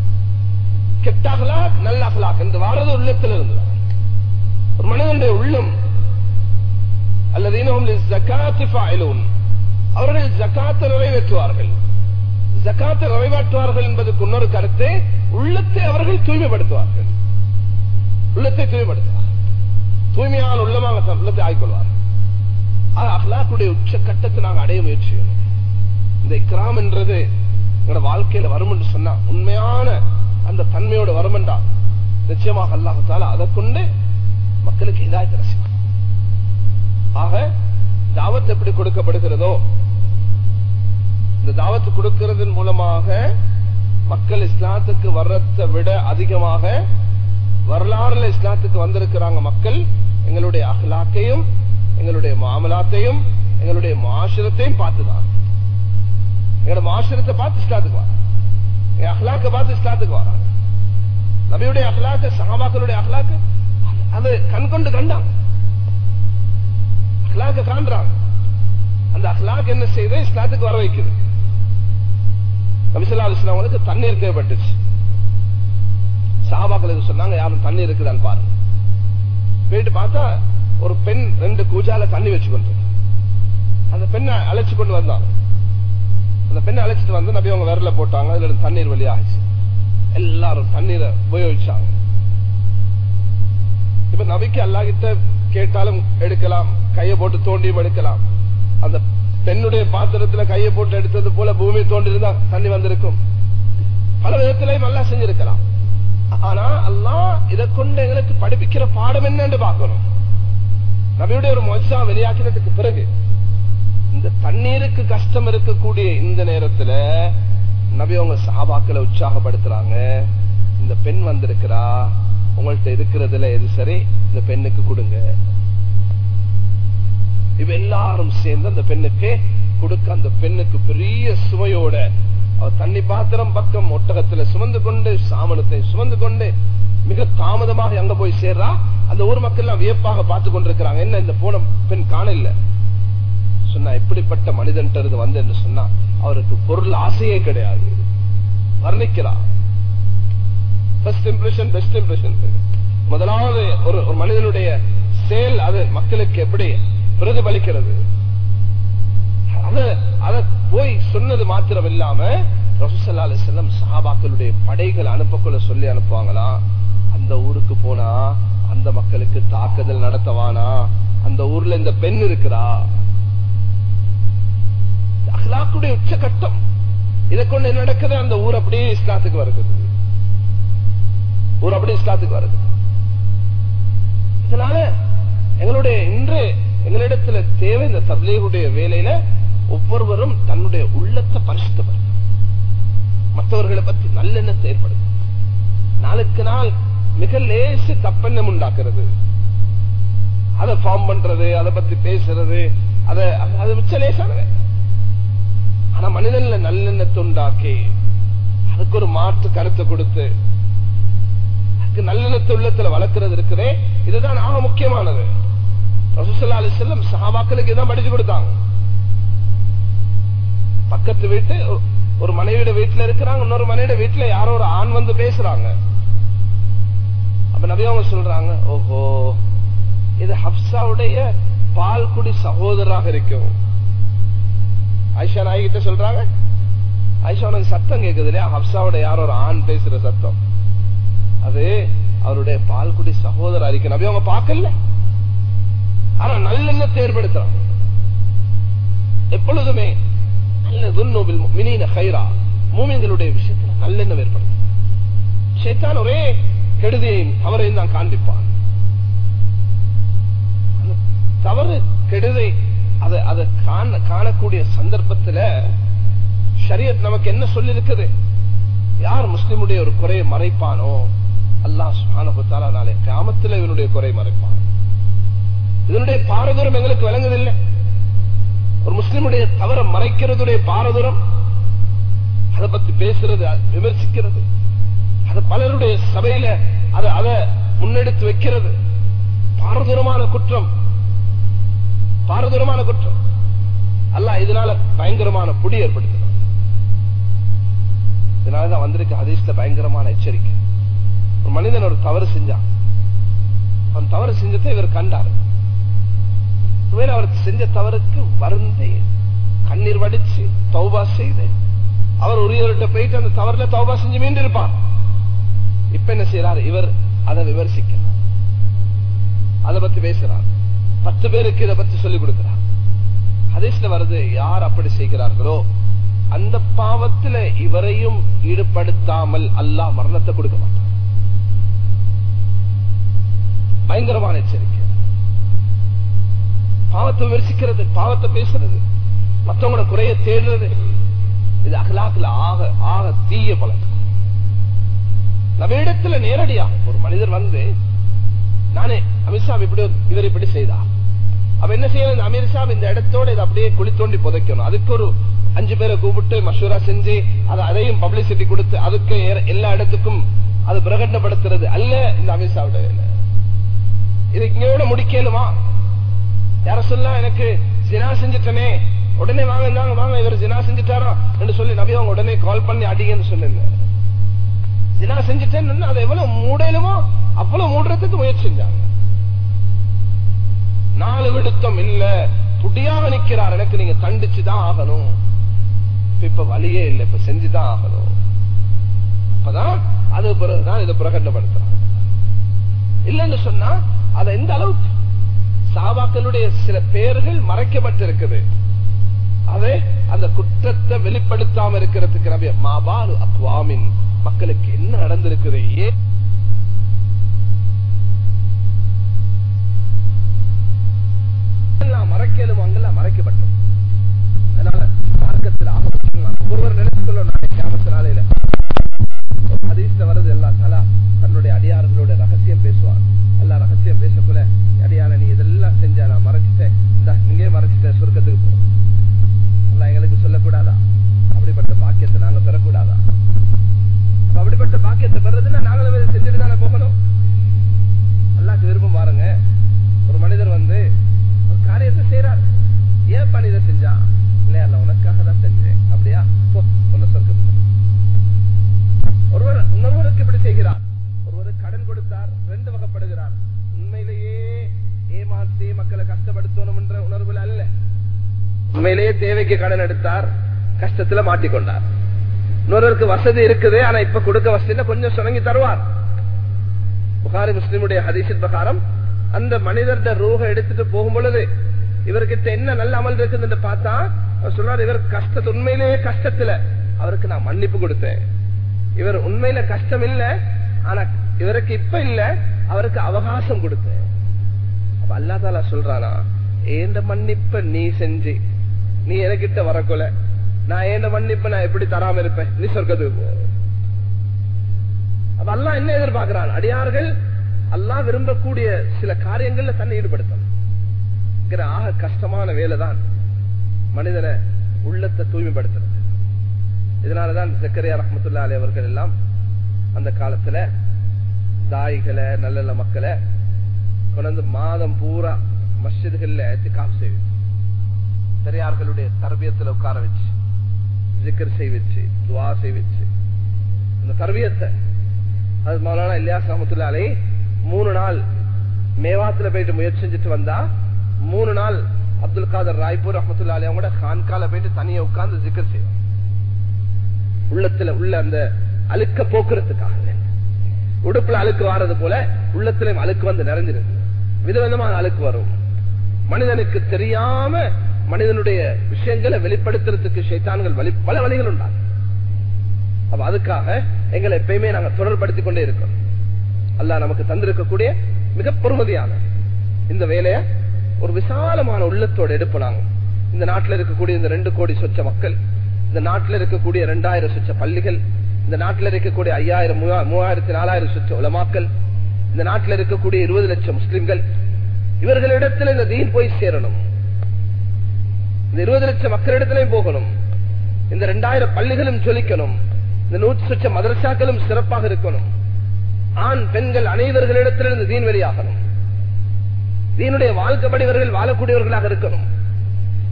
கெட்ட அகலா நல்ல அஹ்லாக் என்று வாரது உள்ளத்துல இருந்துதான். ஒரு மனிதனுடைய உள்ளம் அல்லது அவர்கள் ஜக்காத்து நிறைவேற்றுவார்கள். ஜக்காத்து நிறைவேற்றுவார்கள் என்பதற்கு இன்னொரு கருத்து உள்ளத்தை அவர்கள் தூய்மைப்படுத்துவார்கள். உள்ளத்தை தூய்மைப்படுத்துவார்கள். தூய்மையான உள்ளமாக உள்ளத்தை ஆய்கொள்வார்கள் அஹ்லாக்குடைய உச்ச கட்டத்தை நாங்கள் அடைய முயற்சி இந்த இக்ராம் என்றது எங்களோட வாழ்க்கையில வரும் என்று சொன்னா உண்மையான அந்த தன்மையோட என்றால் நிச்சயமாக அல்லாஹால அதை கொண்டு மக்களுக்கு இதாயத்தை ரசிக்கும் ஆக தாவத் எப்படி கொடுக்கப்படுகிறதோ இந்த தாவத்து கொடுக்கிறதன் மூலமாக மக்கள் இஸ்லாத்துக்கு வர்றதை விட அதிகமாக வரலாறுல இஸ்லாத்துக்கு வந்திருக்கிறாங்க மக்கள். எங்களுடைய அகலாக்கையும் எங்களுடைய மாமலாத்தையும் எங்களுடைய மாசிரத்தையும் பார்த்துதான். எங்களோட மாசிரத்தை பார்த்து இஸ்லாத்துக்கு வராங்க. எங்க அஹ்லாக்க பார்த்து இஸ்லாத்துக்கு வராங்க. நபியுடைய அகலாக்கு சகாபாக்களுடைய அகலாக்கு அது கண் கொண்டு கண்டாங்க. அகலாக்க காண்றாங்க. அந்த அஹ்லாக் என்ன செய்யுது இஸ்லாத்துக்கு வர வைக்குது. நபிசல்லா தண்ணீர் தேவைப்பட்டுச்சு. சாபாக்களுக்கு சொன்னாங்க யாரும் தண்ணி இருக்குதான்னு பாருங்க. போயிட்டு பார்த்தா ஒரு பெண் ரெண்டு கூஜால தண்ணி வச்சு கொண்டு அந்த பெண்ணை அழைச்சு கொண்டு வந்தாங்க அந்த பெண்ணை அழைச்சிட்டு வந்து நபி அவங்க விரல போட்டாங்க அதுல தண்ணீர் வெளியாகிச்சு எல்லாரும் தண்ணீரை உபயோகிச்சாங்க. இப்ப நபிக்கு அல்லாஹிட்ட கேட்டாலும் எடுக்கலாம் கையை போட்டு தோண்டியும் எடுக்கலாம். அந்த பெண்ணுடைய பாத்திரத்துல கையை போட்டு எடுத்தது போல பூமி தோண்டி தண்ணி வந்திருக்கும். பல விதத்திலையும் நல்லா செஞ்சிருக்கலாம். ஆனா அல்லா இதை கொண்டு எங்களுக்கு படிப்பிக்கிற பாடம் என்னன்னு பார்க்கணும். நபியுடைய ஒரு மொஜா வெளியாக்கினதுக்கு பிறகு இந்த தண்ணீருக்கு கஷ்டம் இருக்கக்கூடிய இந்த நேரத்துல நபி உங்க சாபாக்களை உற்சாகப்படுத்துறாங்க. இந்த பெண் வந்திருக்கிறா உங்கள்ட்ட இருக்கிறதுல எது சரி இந்த பெண்ணுக்கு கொடுங்க. இவ எல்லாரும் சேர்ந்து அந்த பெண்ணுக்கு கொடுக்க அந்த பெண்ணுக்கு பெரிய சுவையோட அவர் தண்ணி பாத்திரம் பக்கம் ஒட்டகத்துல சுமந்து கொண்டு சாமனத்தை சுமந்து கொண்டு மிக தாமதமாக அங்க போய் சேர்றா. அந்த ஊர் மக்கள் எல்லாம் வியப்பாக பார்த்து கொண்டிருக்கிறாங்க. என்ன இந்த போன பெண் காணல? சொன்னா எப்படிப்பட்ட மனிதன் வந்து என்று சொன்னா அவருக்கு பொருள் ஆசையே கிடையாது. வர்ணிக்கிறார் ஃபர்ஸ்ட் இம்ப்ரெஷன் பெஸ்ட் இம்ப்ரெஷன் முதலாவது ஒரு ஒரு மனிதனுடைய செயல் அது. மக்களுக்கு எப்படி பிரதிபலிக்கிறது. போய் சொன்னது மாத்திரம் இல்லாம ரசூசல்லா அலிசல்லம் சஹாபாக்களுடைய படைகள் அனுப்பக்குள்ள சொல்லி அனுப்புவாங்களா? அந்த ஊருக்கு போனா அந்த மக்களுக்கு தாக்குதல் நடத்தவானா? அந்த ஊர்ல இந்த பெண் இருக்கிறா அஹ்லாக்குடைய உச்சகட்டம். இதை கொண்டு நடக்குது? அந்த ஊர் அப்படியே இஸ்லாத்துக்கு வருகிறது ஊர் அப்படியே இஸ்லாத்துக்கு வருது. இதனால எங்களுடைய இன்று எங்களிடத்துல தேவை இந்த தப்லீகுடைய வேலையில ஒவ்வொருவரும் தன்னுடைய உள்ளத்தை பரிசுத்தப்படுத்த மற்றவர்களை பத்தி நல்லெண்ணத்தை ஏற்படுத்த நாளுக்கு நாள் மிக லேசு தப்பெண்ணம் உண்டாக்குறது. அதை ஃபார்ம் பண்றது அதை பத்தி பேசுறது அதை அது மிச்ச லேசானது. ஆனா மனிதன்ல நல்லெண்ணத்தை உண்டாக்கி அதுக்கு ஒரு மாற்று கருத்தை கொடுத்து அதுக்கு நல்லெண்ணத்தை உள்ளத்துல வளர்க்கறது இருக்குதே இதுதான் ஆக முக்கியமானது. ரசூசல்லா அலி செல்லம் சஹாபாக்களுக்கு இதான் படிச்சு கொடுத்தாங்க. பக்கத்து வீட்டு ஒரு மனைவியோட வீட்டுல இருக்கிறாங்க இன்னொரு மனைவியோட வீட்டுல யாரோ ஒரு ஆண் வந்து பேசுறாங்க. அப்ப நபி அவங்க சொல்றாங்க ஓஹோ இது ஹப்சாவுடைய பால்குடி சகோதரராக இருக்கும். ஐஷா நாய் கிட்ட சொல்றாங்க ஐஷா உனக்கு சத்தம் கேக்குது இல்லையா? ஹப்சாவோட யாரோ ஒரு ஆண் பேசுற சத்தம். அது அவருடைய பால்குடி சகோதரா இருக்கு நபி அவங்க பார்க்கல. ஆனா நல்லெண்ணத்தை ஏற்படுத்துறான் எப்பொழுதுமே நல்ல துன்னோபில் மினின ஹைரா மூமிங்களுடைய விஷயத்துல நல்லெண்ணம் ஏற்படுத்தும். ஷேத்தான் ஒரே கெடுதியையும் தவறையும் தான் காண்பிப்பான். அந்த தவறு கெடுதை அதை அதை காண காணக்கூடிய சந்தர்ப்பத்துல ஷரியத் நமக்கு என்ன சொல்லி இருக்குது யார் முஸ்லிமுடைய ஒரு குறையை மறைப்பானோ அல்லாஹ் சுபானபுத்தாலா நாளை கிராமத்தில் இவனுடைய குறை மறைப்பான். இதனுடைய பாரதூரம் எங்களுக்கு விளங்குதில்லை. ஒரு முஸ்லிமுடைய தவற மறைக்கிறதுடைய பாரதூரம் அதை பத்தி பேசுறது விமர்சிக்கிறது. அது பலருடைய சபையில அதை அதை முன்னெடுத்து வைக்கிறது. பாரதூரமான குற்றம். பாரதூரமான குற்றம். அல்ல இதனால பயங்கரமான புடி ஏற்படுத்தினார் இதனாலதான் வந்திருக்க அதிர்ஷ்ட பயங்கரமான எச்சரிக்கை. ஒரு மனிதன் ஒரு தவறு செஞ்சான். அவன் தவறு செஞ்சதை இவர் கண்டார். ஒருவேளை அவர் செஞ்ச தவறுக்கு வருந்தி கண்ணீர் வடிச்சு தௌபா செய்து அவர் உரியவர்கிட்ட போயிட்டு அந்த தவறுல தௌபா செஞ்சு மீண்டு இருப்பார் இப்ப என்ன செய்யறாரு இவர் அதை விமர்சிக்கிறார். அதை பத்தி பேசுறார். பத்து பேருக்கு இதை பத்தி சொல்லிக் கொடுக்கிறார். ஹதீஸ்ல வருது யார் அப்படி செய்கிறார்களோ அந்த பாவத்துல இவரையும் ஈடுபடுத்தாமல் அல்லாஹ் மரணத்தை கொடுக்க மாட்டார் பயங்கரமான எச்சரிக்கை. பாவத்தை விமர்சிக்கிறது பாவத்தை பேசுறது. மத்தவங்களோட குறைய தேடுறது. இது அகலாக்குல ஆக ஆக தீய பழக்கம் நம்ம இடத்துல நேரடியா ஒரு மனிதர் வந்து நானே அமித்ஷா இப்படி இவர் இப்படி செய்தா? அவ என்ன செய்யணும்? அமீர்ஷா இந்த இடத்தோட இதை அப்படியே குழி தோண்டி புதைக்கணும். அதுக்கு ஒரு அஞ்சு பேரை கூப்பிட்டு மஷூரா செஞ்சு அதை அதையும் பப்ளிசிட்டி கொடுத்து அதுக்கு எல்லா இடத்துக்கும் அது பிரகடனப்படுத்துறது அல்ல இந்த அமித்ஷாவோட வேலை. இது இங்கோட முடிக்கலுமா யார சொல்லா எனக்கு ஜினா செஞ்சுட்டனே. உடனே வாங்க இருந்தாங்க வாங்க இவர் ஜினா செஞ்சுட்டாரா? என்று சொல்லி நபி அவங்க உடனே கால் பண்ணி அடிங்கன்னு சொல்லுங்க. ஜினா செஞ்சுட்டேன்னு அதை எவ்வளவு மூடலுமோ அவ்வளவு மூடுறதுக்கு முயற்சி செஞ்சாங்க. நாலு விடுத்தம் இல்ல. புடியாக நிக்கிறார். எனக்கு நீங்க தண்டிச்சுதான் ஆகணும். இப்ப வழியே இல்லை. இப்ப செஞ்சுதான் ஆகணும். அப்பதான் அது பிறகுதான் இதை பிரகடனப்படுத்துறாங்க. இல்லைன்னு சொன்னா அதை எந்த அளவுக்கு சாபாக்களுடைய சில பெயர்கள் மறைக்கப்பட்டிருக்குது. அதே அந்த குற்றத்தை வெளிப்படுத்தாம இருக்கிறதுக்கு நபிய மாபாலு அக்வாமின். மக்களுக்கு என்ன நடந்திருக்குது? ஏன் மறைக்கலும் அங்கெல்லாம் மறைக்கப்பட்டது. அதனால மார்க்கத்தில் ஆகப்பட்டலாம் ஒருவர் நினைச்சுக்கொள்ள நாளை கிராமத்து நாளையில. ஹதீஸ்ல வருது எல்லா தலா. தன்னுடைய அடியார்களோட ரகசியம் பேசுவான் எல்லா ரகசியம் பேசக்குள்ள அடியான நீ இதெல்லாம் செஞ்சா நான் மறைச்சிட்டேன். இந்த இங்கே மறைச்சிட்டேன் சொர்க்கத்துக்கு போ. எல்லாம் எங்களுக்கு சொல்லக்கூடாதா? அப்படிப்பட்ட பாக்கியத்தை நாங்க பெறக்கூடாதா? அப்படிப்பட்ட பாக்கியத்தை பெறதுன்னா நாங்களும் இதை செஞ்சுட்டு தானே போகணும். அல்லாக்கு விருப்பம் பாருங்க. ஒரு மனிதர் வந்து ஒரு காரியத்தை செய்யறாரு ஏன் பண்ணி இதை செஞ்சா? இல்லையா இல்ல உனக்காக தான் செஞ்சேன். அப்படியா? போ உன்னை சொர்க்கத்துக்கு ஒருவர் இன்னொருவருக்கு இப்படி செய்கிறார் ரெண்டு உண்மையிலேயே ஏமாத்தி மக்களை கஷ்டப்படுத்தணும் என்ற உணர்வுல அல்ல. உண்மையிலேயே தேவைக்கு கடன் எடுத்தார் கஷ்டத்துல மாட்டிக்கொண்டார். இன்னொருவருக்கு வசதி இருக்குது ஆனா இப்ப கொடுக்க வசதியில கொஞ்சம் சுணங்கி தருவார். புகாரி முஸ்லிமுடைய ஹதீசின் பிரகாரம் அந்த மனிதர்ட ரூக எடுத்துட்டு போகும் பொழுது இவர்கிட்ட என்ன நல்ல அமல் இருக்குதுன்னு பார்த்தா சொல்றாரு இவர் கஷ்டத்து உண்மையிலேயே கஷ்டத்துல. அவருக்கு நான் மன்னிப்பு கொடுத்தேன். இவர் உண்மையில கஷ்டம் இல்லை ஆனா இவருக்கு இப்ப இல்ல அவருக்கு அவகாசம் கொடுத்தேன் அப்ப அல்லாதால சொல்றானா ஏந்த மன்னிப்ப நீ செஞ்சு நீ எனக்கிட்ட வரக்குல. நான் ஏந்த மன்னிப்ப நான் எப்படி தராம இருப்பேன்? நீ சொர்க்கத்துக்கு போ. அப்ப அல்லா என்ன எதிர்பார்க்கிறான்? அடியார்கள் அல்லா விரும்பக்கூடிய சில காரியங்கள்ல தன்னை ஈடுபடுத்தணும். ஆக கஷ்டமான வேலைதான் மனிதனை உள்ளத்தை தூய்மைப்படுத்துறது. இதனாலதான் ஜக்கரியா ரஹமத்துல்லா அலி அவர்கள் எல்லாம் அந்த காலத்துல தாய்களை நல்ல நல்ல மக்களை கொண்டு மாதம் பூரா மஸ்ஜிதுகள்ல காப்பு செய்வது பெரியார்களுடைய தர்பியத்துல உட்கார வச்சு ஜிக்கர் செய்விச்சு துவா செய்விச்சு அந்த தர்பியத்தை அது மௌலானா இல்லியாஸ் ரஹமத்துல்லாலே மூணு நாள் மேவாத்துல போயிட்டு முயற்சி செஞ்சுட்டு வந்தா மூணு நாள் அப்துல் காதர் ராய்பூர் ரஹமத்துல்லா அலி அவங்களோட கான்கால போயிட்டு தனியா உட்கார்ந்து ஜிக்கர் செய்வோம் உள்ளத்துல உள்ள அந்த அழுக்க போக்குறதுக்காக உடுப்புல அழுக்கு வாரது போல உள்ளத்திலும் அழுக்கு வந்து நிறைஞ்சிருக்கு விதவிதமான அழுக்கு வரும். மனிதனுக்கு தெரியாம மனிதனுடைய விஷயங்களை வெளிப்படுத்துறதுக்கு சைத்தான்கள் பல வழிகள் உண்டாகும் அப்ப அதுக்காக எங்களை எப்பயுமே நாங்க தொடர்படுத்திக் கொண்டே இருக்கோம். அல்லாஹ் நமக்கு தந்திருக்கக்கூடிய மிக பொறுமதியான இந்த வேலைய ஒரு விசாலமான உள்ளத்தோடு எடுப்பனாங்க. இந்த நாட்டில் இருக்கக்கூடிய இந்த ரெண்டு கோடி சொச்ச மக்கள் இந்த நாட்டில் இருக்கக்கூடிய இரண்டாயிரம் சொச்ச பள்ளிகள் இந்த நாட்டில் இருக்கக்கூடிய ஐயாயிரம் மூவாயிரத்தி நாலாயிரம் சுற்று உலமாக்கள் இந்த நாட்டில் இருக்கக்கூடிய இருபது லட்சம் முஸ்லிம்கள் இவர்களிடத்தில் இந்த தீன் போய் சேரணும். இந்த இருபது லட்சம் மக்களிடத்திலையும் போகணும். இந்த ரெண்டாயிரம் பள்ளிகளும் சொல்லிக்கணும் இந்த நூற்றி லட்சம் மதரசாக்களும் சிறப்பாக இருக்கணும். ஆண் பெண்கள் அனைவர்களிடத்திலிருந்து தீன் வெளியாகணும். தீனுடைய வாழ்க்கைப்படி இவர்கள் வாழக்கூடியவர்களாக இருக்கணும்.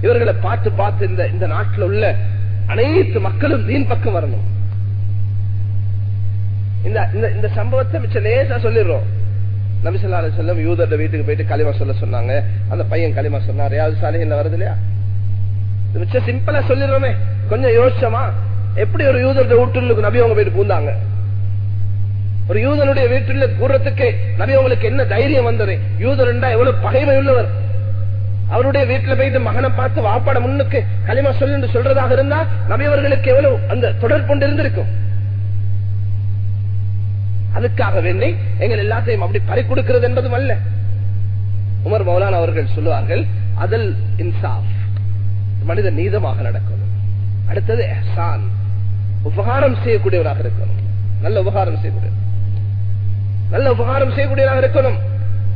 இவர்களை பார்த்து பார்த்து இந்த இந்த நாட்டில் உள்ள அனைத்து மக்களும் தீன் பக்கம் வரணும். இந்த இந்த சம்பவத்தை மிச்ச லேசா சொல்லிடுறோம். நபிசல்லா செல்லம் யூதர்ட வீட்டுக்கு போயிட்டு களிமா சொல்ல சொன்னாங்க. அந்த பையன் களிமா சொன்னார் யாவது சாலைகள் வருது இல்லையா? மிச்ச சிம்பிளா சொல்லிடுறோமே. கொஞ்சம் யோசிச்சோமா? எப்படி ஒரு யூதர்ட வீட்டுக்கு நபி அவங்க போயிட்டு பூந்தாங்க? ஒரு யூதனுடைய வீட்டில் கூறத்துக்கு நபி அவங்களுக்கு என்ன தைரியம் வந்தது? யூதர்ண்டா எவ்வளவு பகைமை உள்ளவர் அவருடைய வீட்டுல போயிட்டு மகனை பார்த்து வாப்பாட முன்னுக்கு களிமா சொல்லு சொல்றதாக இருந்தா நபி அவர்களுக்கு எவ்வளவு அந்த தொடர்பு கொண்டு இருந்திருக்கும். அதுக்காக வேண்டி எங்கள் எல்லாத்தையும் அப்படி பறி கொடுக்கிறது என்பதும் அல்ல. உமர் மௌலான் அவர்கள் சொல்லுவார்கள் அதில் இன்சாஃப். மனித நீதமாக நடக்கணும். அடுத்தது எஹசான். உபகாரம் செய்யக்கூடியவராக இருக்கணும். நல்ல உபகாரம் செய்யக்கூடிய நல்ல உபகாரம் செய்யக்கூடியவராக இருக்கணும்.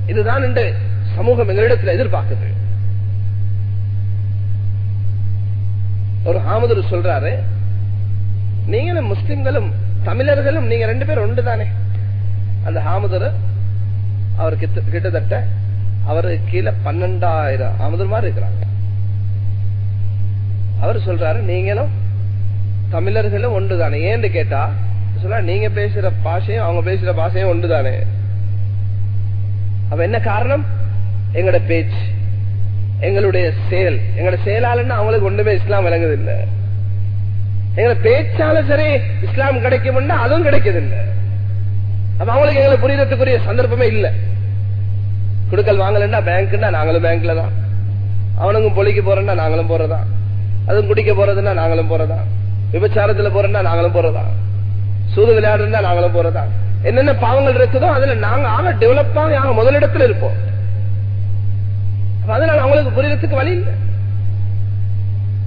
இதுதான் இன்று சமூகம் எங்களிடத்தில் எதிர்பார்க்குது. ஒரு ஆமதர் சொல்றாரு நீங்களும் முஸ்லிம்களும் தமிழர்களும் நீங்க ரெண்டு பேரும் ஒன்று தானே? அந்த ஹாமதர் அவர் கிட்டத்தட்ட அவரு கீழே பன்னெண்டாயிரம் ஆமதர் மாதிரி இருக்கிறாங்க. அவர் சொல்றாரு நீங்களும் தமிழர்களும் ஒன்றுதானே? ஏன்னு கேட்டா சொல்ல நீங்க பேசுற பாஷையும் அவங்க பேசுற பாஷையும் ஒன்றுதானே? அவ அப்ப என்ன காரணம்? எங்களோட பேச்சு எங்களுடைய செயல். எங்களோட செயலாளன்னு அவங்களுக்கு ஒன்றுமே இஸ்லாம் விளங்குது இல்லை எங்களை பேச்சாலும் சரி இஸ்லாம் கிடைக்கும் அதுவும் கிடைக்குது இல்ல அப்ப அவங்களுக்கு எங்களை புரியறதுக்குரிய சந்தர்ப்பமே இல்ல. குடுக்கல் வாங்கலன்னா பேங்க்னா நாங்களும் பேங்க்ல தான். அவனுக்கும் பொழிக்க போறேன்னா நாங்களும் போறதா? அதுவும் குடிக்க போறதுன்னா நாங்களும் போறதா? விபச்சாரத்துல போறேன்னா நாங்களும் போறதா? சூது விளையாடுறா நாங்களும் போறதா? என்னென்ன பாவங்கள் இருக்குதோ அதுல நாங்க ஆக டெவலப் ஆக முதலிடத்துல இருப்போம். அதனால அவங்களுக்கு புரியறதுக்கு வழி இல்லை.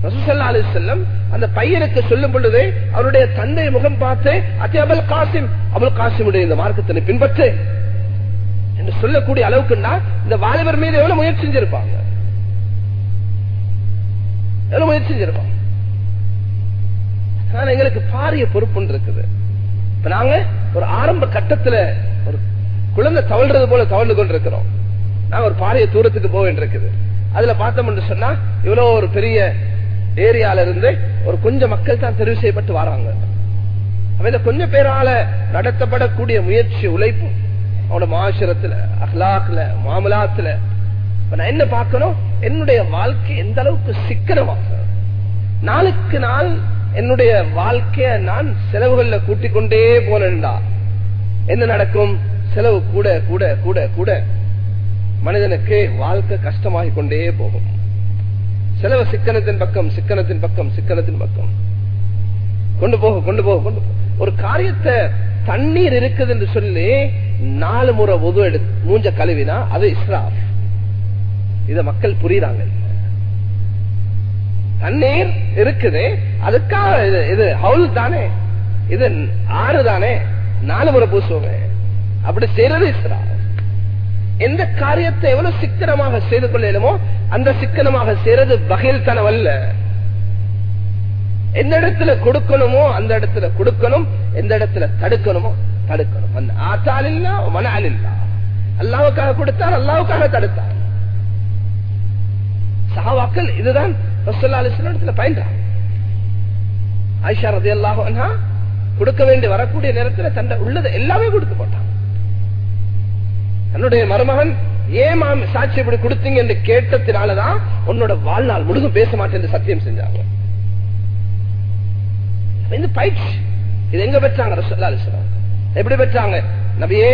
ரசூசல்லா அலி செல்லம் அந்த பையனுக்கு சொல்லும் பொழுது அவருடைய தந்தை முகம் பார்த்து அத்தி அபுல் காசிம். அபுல் காசிமுடைய இந்த மார்க்கத்தினை பின்பற்று என்று சொல்லக்கூடிய அளவுக்குன்னா இந்த வாலிபர் மீது எவ்வளவு முயற்சி செஞ்சிருப்பாங்க? எவ்வளவு முயற்சி செஞ்சிருப்பாங்க? ஆனா எங்களுக்கு பாரிய பொறுப்பு இருக்குது. இப்ப நாங்க ஒரு ஆரம்ப கட்டத்துல ஒரு குழந்தை தவழ்றது போல தவழ்ந்து கொண்டிருக்கிறோம். நாங்க ஒரு பாரிய தூரத்துக்கு போக வேண்டியிருக்குது. அதுல பார்த்தோம் சொன்னா இவ்வளவு ஒரு பெரிய ஏரியால இருந்து ஒரு கொஞ்சம் மக்கள் தான் தெரிவு செய்யப்பட்டு வராங்க. இந்த கொஞ்சம் பேரால நடத்தப்படக்கூடிய முயற்சி உழைப்பு அவனோட மாசுரத்துல அஹ்லாக்ல மாமலாத்துல. நான் என்ன பார்க்கணும்? என்னுடைய வாழ்க்கை எந்த அளவுக்கு சிக்கனமாக நாளுக்கு நாள் என்னுடைய வாழ்க்கைய நான் செலவுகள்ல கூட்டிக் கொண்டே போனேன்டா. என்ன நடக்கும்? செலவு கூட கூட கூட கூட. மனிதனுக்கு வாழ்க்கை கஷ்டமாகி கொண்டே போகும். செலவு சிக்கனத்தின் பக்கம் சிக்கனத்தின் பக்கம் சிக்கனத்தின் பக்கம். கொண்டு போக கொண்டு போக கொண்டு ஒரு காரியத்தை தண்ணீர் இருக்குது என்று சொல்லி நாலு முறை உது எடுத்து மூஞ்ச கழுவினா அது இஸ்ராஃப் இத மக்கள் புரியுறாங்க. தண்ணீர் இருக்குது அதுக்காக இது இது ஹவுல் தானே. இது ஆறு தானே. நாலு முறை பூசுவோமே. அப்படி செய்யறது இஸ்ராப். எந்த காரியத்தை எவ்வளவு சிக்கனமாக செய்து கொள்ளலுமோ அந்த சிக்கனமாக செய்யறது வகையில் தனவல்ல எந்த இடத்துல கொடுக்கணுமோ அந்த இடத்துல கொடுக்கணும். எந்த இடத்துல தடுக்கணுமோ தடுக்கணும். அந்த ஆத்தால் மனால் அல்லாவுக்காக கொடுத்தார் அல்லாவுக்காக தடுத்தார். சாவாக்கள் இதுதான் இடத்துல பயின்றாங்க. ஆயிஷா ரதி அல்லாஹா கொடுக்க வேண்டி வரக்கூடிய நேரத்தில் தன்னை உள்ளது எல்லாமே கொடுத்து போட்டான் தன்னுடைய மருமகன் ஏன் சாட்சி இப்படி கொடுத்தீங்க என்று கேட்டத்தினாலதான் உன்னோட வாழ்நாள் முழுதும் பேச மாட்டேன் என்று சத்தியம் செஞ்சாங்க. இந்த பயிற்சி இது எங்க பெற்றாங்க எப்படி பெற்றாங்க? நபியே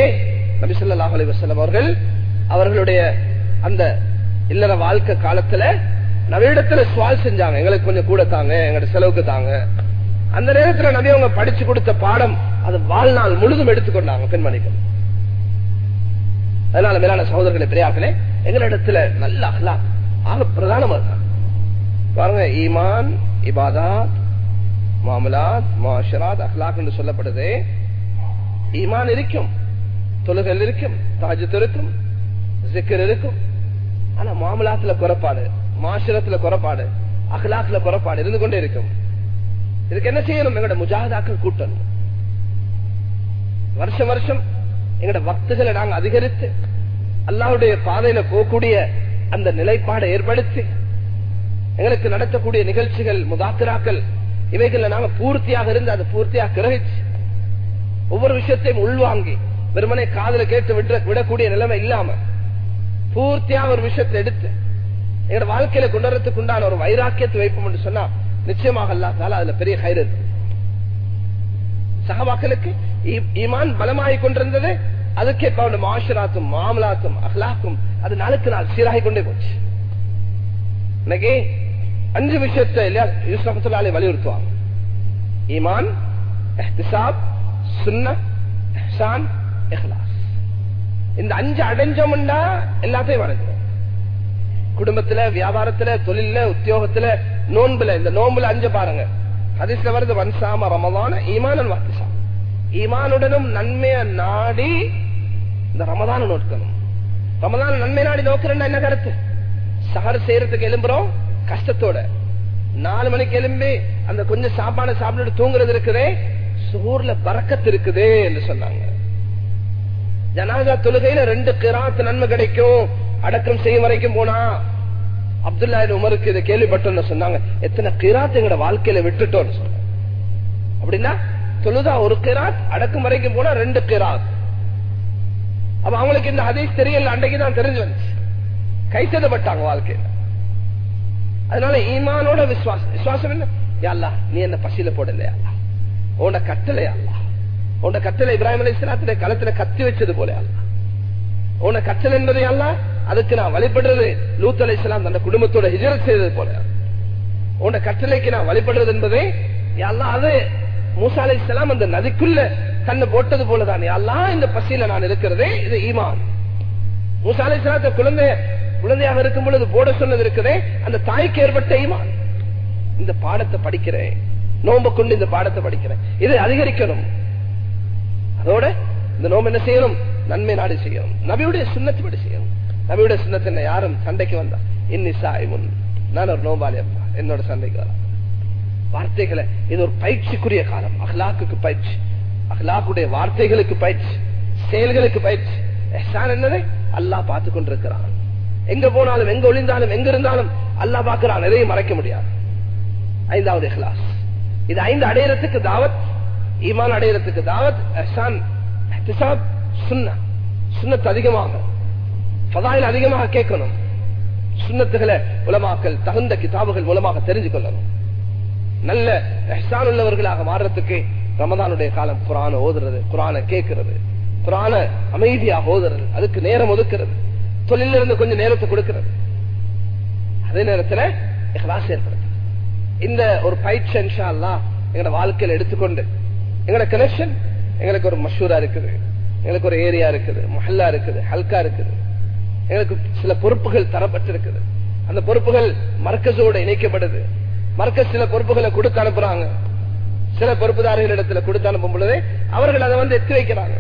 நபி ஸல்லல்லாஹு அலைஹி அவர்கள் அவர்களுடைய அந்த இல்லற வாழ்க்கை காலத்துல நபியிடத்துல சுவால் செஞ்சாங்க. எங்களுக்கு கொஞ்சம் கூட தாங்க எங்களோட செலவுக்கு தாங்க. அந்த நேரத்துல நபி அவங்க படிச்சு கொடுத்த பாடம் அது வாழ்நாள் முழுதும் எடுத்துக்கொண்டாங்க பெண்மணிகள். அதனால மேலான சகோதரர்களை பெரியார்களே எங்களிடத்துல நல்ல அஹ்லாக் ஆக பிரதானமா இருக்காங்க பாருங்க ஈமான் இபாதாத் மாமலாத் மாஷராத் அஹ்லாக் என்று சொல்லப்படுது. ஈமான் இருக்கும் தொழுகல் இருக்கும் தாஜத் இருக்கும் ஜிக்கர் இருக்கும். ஆனா மாமலாத்துல குறைபாடு மாஷரத்துல குறைபாடு அஹ்லாக்ல குறைபாடு இருந்து கொண்டே இருக்கும். இதுக்கு என்ன செய்யணும்? எங்களோட முஜாதாக்கள் கூட்டணும். வருஷம் வருஷம் எங்களோட பக்துகளை நாங்க அதிகரித்து அல்லாவுடைய பாதையில போகக்கூடிய அந்த நிலைப்பாடை ஏற்படுத்தி எங்களுக்கு நடத்தக்கூடிய நிகழ்ச்சிகள் முதாத்திராக்கள் இவைகள்ல நாங்க பூர்த்தியாக இருந்து அதை பூர்த்தியாக கிரகிச்சு ஒவ்வொரு விஷயத்தையும் உள்வாங்கி வெறுமனை காதல கேட்டு விட்டு விடக்கூடிய நிலைமை இல்லாம பூர்த்தியாக ஒரு விஷயத்தை எடுத்து எங்களோட வாழ்க்கையில கொண்டு வரத்துக்கு உண்டான ஒரு வைராக்கியத்தை வைப்போம் என்று சொன்னா நிச்சயமாக அல்லாத்தால அதுல பெரிய கயிறு இருக்கு. சகவாக்களுக்கு ஈமான் பலமாகிக் கொண்டிருந்தது. அதுக்கேற்ப அவனுடைய மாஷராத்தும் மாமலாத்தும் அஹ்லாக்கும் அது நாளுக்கு நாள் சீராகி கொண்டே போச்சு. இன்னைக்கு அஞ்சு விஷயத்தை இல்லையா யூஸ்லாலே வலியுறுத்துவாங்க. ஈமான் எஹ்திசாப் சுன்ன எஹ்சான் இஹ்லாஸ். இந்த அஞ்சு அடைஞ்சோம்னா எல்லாத்தையும் வணங்குவோம் குடும்பத்துல வியாபாரத்துல தொழில உத்தியோகத்துல நோன்புல இந்த நோன்புல அஞ்சு பாருங்க. ஹதீஸ்ல வருது வன்சாம ரமதான ஈமானன் வாத்திசா ஈமானுடனும் நன்மைய நாடி இந்த ரமதான நோக்கணும். ரமதான நன்மை நாடி நோக்கிறேன்னா என்ன கருத்து? சஹர் செய்யறதுக்கு எலும்புறோம் கஷ்டத்தோட. நாலு மணிக்கு எலும்பி அந்த கொஞ்சம் சாப்பாடு சாப்பிட்டு தூங்குறது இருக்குதே சோர்ல பறக்கத்து இருக்குதே என்று சொன்னாங்க. ஜனாதா தொழுகையில ரெண்டு கிராத்து நன்மை கிடைக்கும். அடக்கம் செய்யும் வரைக்கும் போனா அப்துல்லா உமருக்கு இதை கேள்விப்பட்டோம்னு சொன்னாங்க. எத்தனை கிராத் எங்களோட வாழ்க்கையில விட்டுட்டோம்னு சொன்னாங்க. அப்படின்னா தொழுதா ஒரு கிராத் அடக்கும் வரைக்கும் போனா ரெண்டு கிராத். அப்ப அவங்களுக்கு இந்த ஹதீஸ் தெரியல அன்றைக்கு தான் தெரிஞ்சு வந்துச்சு. கைத்ததப்பட்டாங்க வாழ்க்கையில. அதனால ஈமானோட விசுவாசம் விசுவாசம் என்ன? யாழ்லா நீ என்ன பசியில போடலையா? உன்ன கட்டளையா உன்ன கட்டளை இப்ராஹிம் அலி இஸ்லாத்துல களத்துல கத்தி வச்சது போல அல்ல உன்னை கட்டளை என்பதை அல்ல அதுக்கு நான் வழிபடுறது லூத் அலி இஸ்லாம் தன் குடும்பத்தோட ஹிஜரத் செய்தது போல. உன்னை கட்டளைக்கு நான் வழிபடுறது என்பதே எல்லாம் அது மூசா அலி இஸ்லாம் அந்த நதிக்குள்ள தன்னை போட்டது போலதான். எல்லாம் இந்த பசியில நான் இருக்கிறதே இது ஈமான். மூசா அலி இஸ்லாத்த குழந்தை குழந்தையாக இருக்கும் பொழுது போட சொன்னது இருக்குதே அந்த தாய்க்கு ஏற்பட்ட ஈமான். இந்த பாடத்தை படிக்கிறேன். நோம்ப கொண்டு இந்த பாடத்தை படிக்கிறேன். இதை அதிகரிக்கணும். அதோட இந்த நோம்பு என்ன செய்யணும்? நன்மை நாடு செய்யணும். நபியுடைய சுண்ணத்து செய்யணும். நபியுடைய சுண்ணத்தை யாரும் சண்டைக்கு வந்தா? இன்னி சாய்முன். நான் ஒரு நோம்பாளி அப்பா. என்னோட சண்டைக்கு வரா வார்த்தைகளை இது ஒரு பயிற்சிக்குரிய காலம். அஹ்லாக்கு பயிற்சி. அஹ்லாக்குடைய வார்த்தைகளுக்கு பயிற்சி. செயல்களுக்கு பயிற்சி. எஹ்சான் என்னது? அல்லாஹ் பார்த்து கொண்டிருக்கிறான். எங்க போனாலும் எங்க ஒளிந்தாலும் எங்க இருந்தாலும் அல்லாஹ் பாக்குறான் எதையும் மறைக்க முடியாது. ஐந்தாவது இஹ்லாஸ். இது ஐந்து அடையறதுக்கு தாவத். ஈமான் அடையறதுக்கு தாவத். எஹ்சான் சுண்ண சுண்ணத்து அதிகமாக. பதாயில் அதிகமாக கேட்கணும். சுண்ணத்துகளை உலமாக்கல் தகுந்த கிதாபுகள் மூலமாக தெரிஞ்சு கொள்ளணும். நல்ல எஹ்சான் உள்ளவர்களாக மாறுறதுக்கு ரமதானுடைய காலம் குரான ஓதுறது குரான கேட்கிறது. குரான அமைதியாக ஓதுறது அதுக்கு நேரம் ஒதுக்குறது. தொழில இருந்து கொஞ்சம் நேரத்தை கொடுக்கிறது. அதே நேரத்தில் இஹ்லாஸ் ஏற்படுது இந்த ஒரு பயிற்சி எங்களோட வாழ்க்கையில எடுத்துக்கொண்டு எங்களோட கனெக்ஷன் எங்களுக்கு ஒரு மஷூரா இருக்குது. எங்களுக்கு ஒரு ஏரியா இருக்குது மஹல்லா இருக்குது ஹல்கா இருக்குது. எங்களுக்கு சில பொறுப்புகள் தரப்பட்டிருக்குது. அந்த பொறுப்புகள் மர்க்கஸோடு இணைக்கப்படுது. மர்க்கஸ் சில பொறுப்புகளை கொடுத்து அனுப்புறாங்க. சில பொறுப்புதாரர்கள் இடத்துல கொடுத்து அனுப்பும் பொழுது அவர்கள் அதை வந்து எத்தி வைக்கிறாங்க.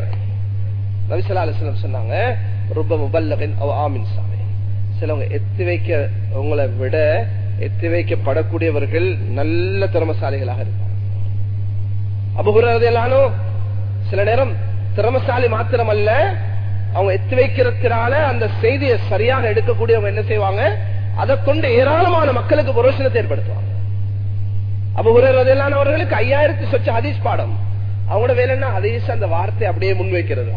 நபிசல்லாஸ்லம் சொன்னாங்க ரொம்ப முபல்லகின் ஆமின் சாமி. சிலவங்க எத்தி வைக்க உங்களை விட எத்தி வைக்கப்படக்கூடியவர்கள் நல்ல திறமசாலிகளாக இருப்பாங்க. அபகுரதையிலானும் சில நேரம் திறமசாலி அல்ல அவங்க எத்தி வைக்கிறதுனால அந்த செய்தியை சரியாக எடுக்கக்கூடியவங்க என்ன செய்வாங்க? அதை கொண்டு ஏராளமான மக்களுக்கு புரோஷனத்தை ஏற்படுத்துவாங்க. அப்ப உரையான அவர்களுக்கு ஐயாயிரத்தி சொச்ச ஹதீஸ் பாடம். அவங்களோட வேலை என்ன? ஹதீஸ் அந்த வார்த்தை அப்படியே முன்வைக்கிறது.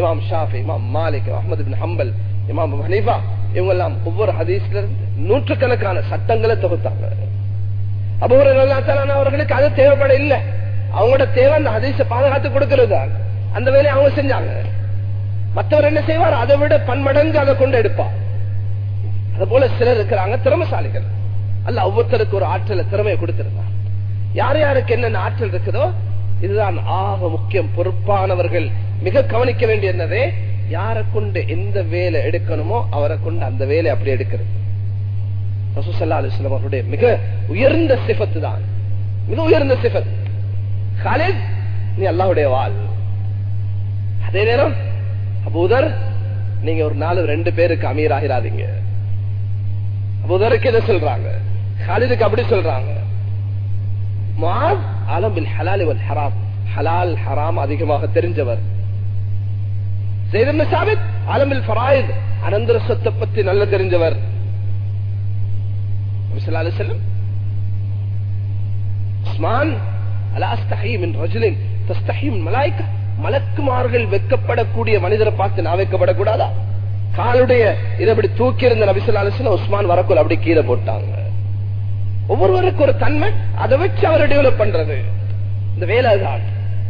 இமாம் ஷாஃபி இமாம் மாலிக் அஹமது பின் ஹம்பல் இமாம் ஹனீஃபா இவங்க எல்லாம் ஒவ்வொரு ஹதீஸ்ல இருந்து நூற்றுக்கணக்கான சட்டங்களை தொகுத்தாங்க. அபூர் அவர்களுக்கு அது தேவைப்பட இல்லை அவங்களோட தேவை அந்த ஹதீஸை பாதுகாத்து கொடுக்கிறது அந்த வேலையை அவங்க செஞ்சாங்க. மற்றவர் என்ன செய்வார்? அதை விட பன்மடங்கு அதை கொண்டு எடுப்பார். அது போல சிலர் இருக்கிறாங்க திறமசாலிகள். அல்ல ஒவ்வொருத்தருக்கு ஒரு ஆற்றல திறமையை கொடுத்திருந்தார். யார் யாருக்கு என்னென்ன ஆற்றல் இருக்குதோ இதுதான் ஆக முக்கியம். பொறுப்பானவர்கள் மிக கவனிக்க வேண்டிய என்னதே யாரை கொண்டு எந்த வேலை எடுக்கணுமோ அவரை கொண்டு அந்த வேலை அப்படி எடுக்கிறது. ரசூசல்லா அலிஸ்லாம் அவருடைய மிக உயர்ந்த சிபத்து தான். மிக உயர்ந்த சிபத் காலேஜ் நீ அல்லாவுடைய வாழ் அதே நேரம் அபூதர் நீங்க ஒரு நாலு ரெண்டு பேருக்கு அமீர் ஆகிறாதீங்க அபூதருக்கு எதை சொல்றாங்க? ஹாலிதுக்கு அப்படி சொல்றாங்க. ஆலம்பில் ஹலால் இவல் ஹராம். ஹலால் ஹராம் அதிகமாக தெரிஞ்சவர். சாபித் ஆலம்பில் ஃபராயித் அனந்தர சொத்தை பத்தி நல்ல தெரிஞ்சவர். செல்லும் உஸ்மான் அலாஸ்தஹீமின் ரஜுலின் தஸ்தஹீம் மலாய்க்கா. மலக்குமார்கள் வெக்கப்படக்கூடிய மனிதரை பார்த்து நான் வைக்கப்படக்கூடாதா? காலுடைய இதை அப்படி தூக்கி இருந்த நபிசுல்லா உஸ்மான் வரக்குள் அப்படி கீழே போட்டாங்க. ஒவ்வொருவருக்கு ஒரு தன்மை அதை வச்சு அவரை டெவலப் பண்றது. இந்த வேலை தான்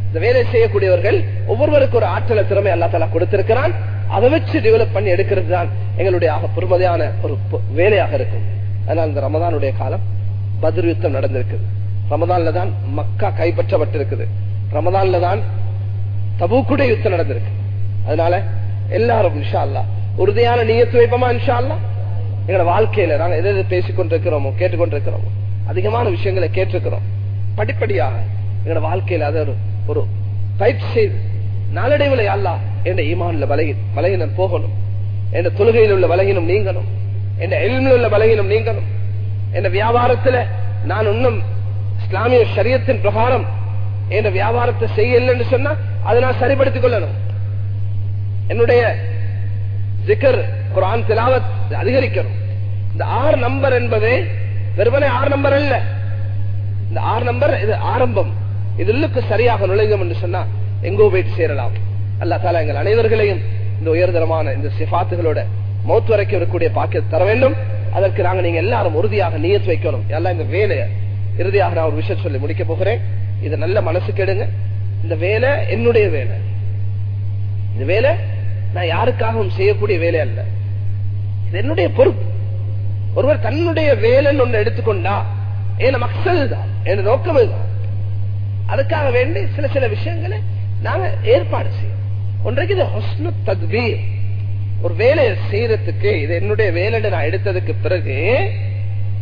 இந்த வேலை செய்யக்கூடியவர்கள் ஒவ்வொருவருக்கு ஒரு ஆற்றல திறமை அல்லா தலா கொடுத்திருக்கிறான். அதை வச்சு டெவலப் பண்ணி எடுக்கிறது தான் எங்களுடைய ஆக ஒரு வேலையாக இருக்கும். அதனால் இந்த ரமதானுடைய காலம் பதிர் யுத்தம் நடந்திருக்குது. ரமதான்ல தான் மக்கா கைப்பற்றப்பட்டிருக்குது. ரமதான்ல தான் தபூக்குடைய யுத்தம் நடந்திருக்கு. அதனால எல்லாரும் இன்ஷா அல்லா உறுதியான நீயத்து வைப்போமா இன்ஷா அல்லா எங்களோட வாழ்க்கையில நாங்க எதை எதை பேசிக்கொண்டிருக்கிறோமோ கேட்டுக்கொண்டிருக்கிறோமோ அதிகமான விஷயங்களை கேட்டிருக்கிறோம். படிப்படியாக எங்களோட வாழ்க்கையில அதை ஒரு ஒரு பயிற்சி செய்து நாளடைவில் அல்லா என்ற ஈமான்ல பலகி பலகினம் போகணும். என்ற தொழுகையில் உள்ள பலகினம் நீங்கணும். என்ற எல்மில் உள்ள பலகினம் நீங்கணும். என்ற வியாபாரத்துல நான் இன்னும் இஸ்லாமிய சரியத்தின் பிரகாரம் என்ற வியாபாரத்தை செய்யலன்னு சொன்னா அதை நான் சரிபடுத்திக் கொள்ளணும். என்னுடைய ஜிக்கர் குரான் திலாவத் அதிகரிக்கணும். இந்த ஆறு நம்பர் என்பது வெறுமனே ஆறு நம்பர் அல்ல. இந்த ஆறு நம்பர் இது ஆரம்பம். இதுக்கு சரியாக நுழைஞ்சோம் என்று சொன்னா எங்கோ போயிட்டு சேரலாம். அல்லா தாலா எங்கள் அனைவர்களையும் இந்த உயர்தரமான இந்த சிபாத்துகளோட மௌத்து வரைக்கும் இருக்கக்கூடிய பாக்கியத்தை தர வேண்டும். அதற்கு நாங்க நீங்க எல்லாரும் உறுதியாக நீயத்து வைக்கணும். எல்லாம் இந்த வேலையை இறுதியாக நான் ஒரு விஷயம் சொல்லி முடிக்க போகிறேன். இதை நல்ல மனசு கெடுங்க இந்த வேலை என்னுடைய வேலை. இந்த வேலை நான் யாருக்காகவும் செய்யக்கூடிய வேலை அல்ல. இது என்னுடைய பொறுப்பு. ஒருவர் தன்னுடைய வேலைன்னு ஒன்று எடுத்துக்கொண்டா என் மக்சல் தான் என் நோக்கம் இதுதான் அதுக்காக வேண்டி சில சில விஷயங்களை நாங்க ஏற்பாடு செய்யும் ஒன்றைக்கு இது ஹொஸ்னு தத்வீர். ஒரு வேலையை செய்யறதுக்கு இது என்னுடைய வேலைன்னு நான் எடுத்ததுக்கு பிறகு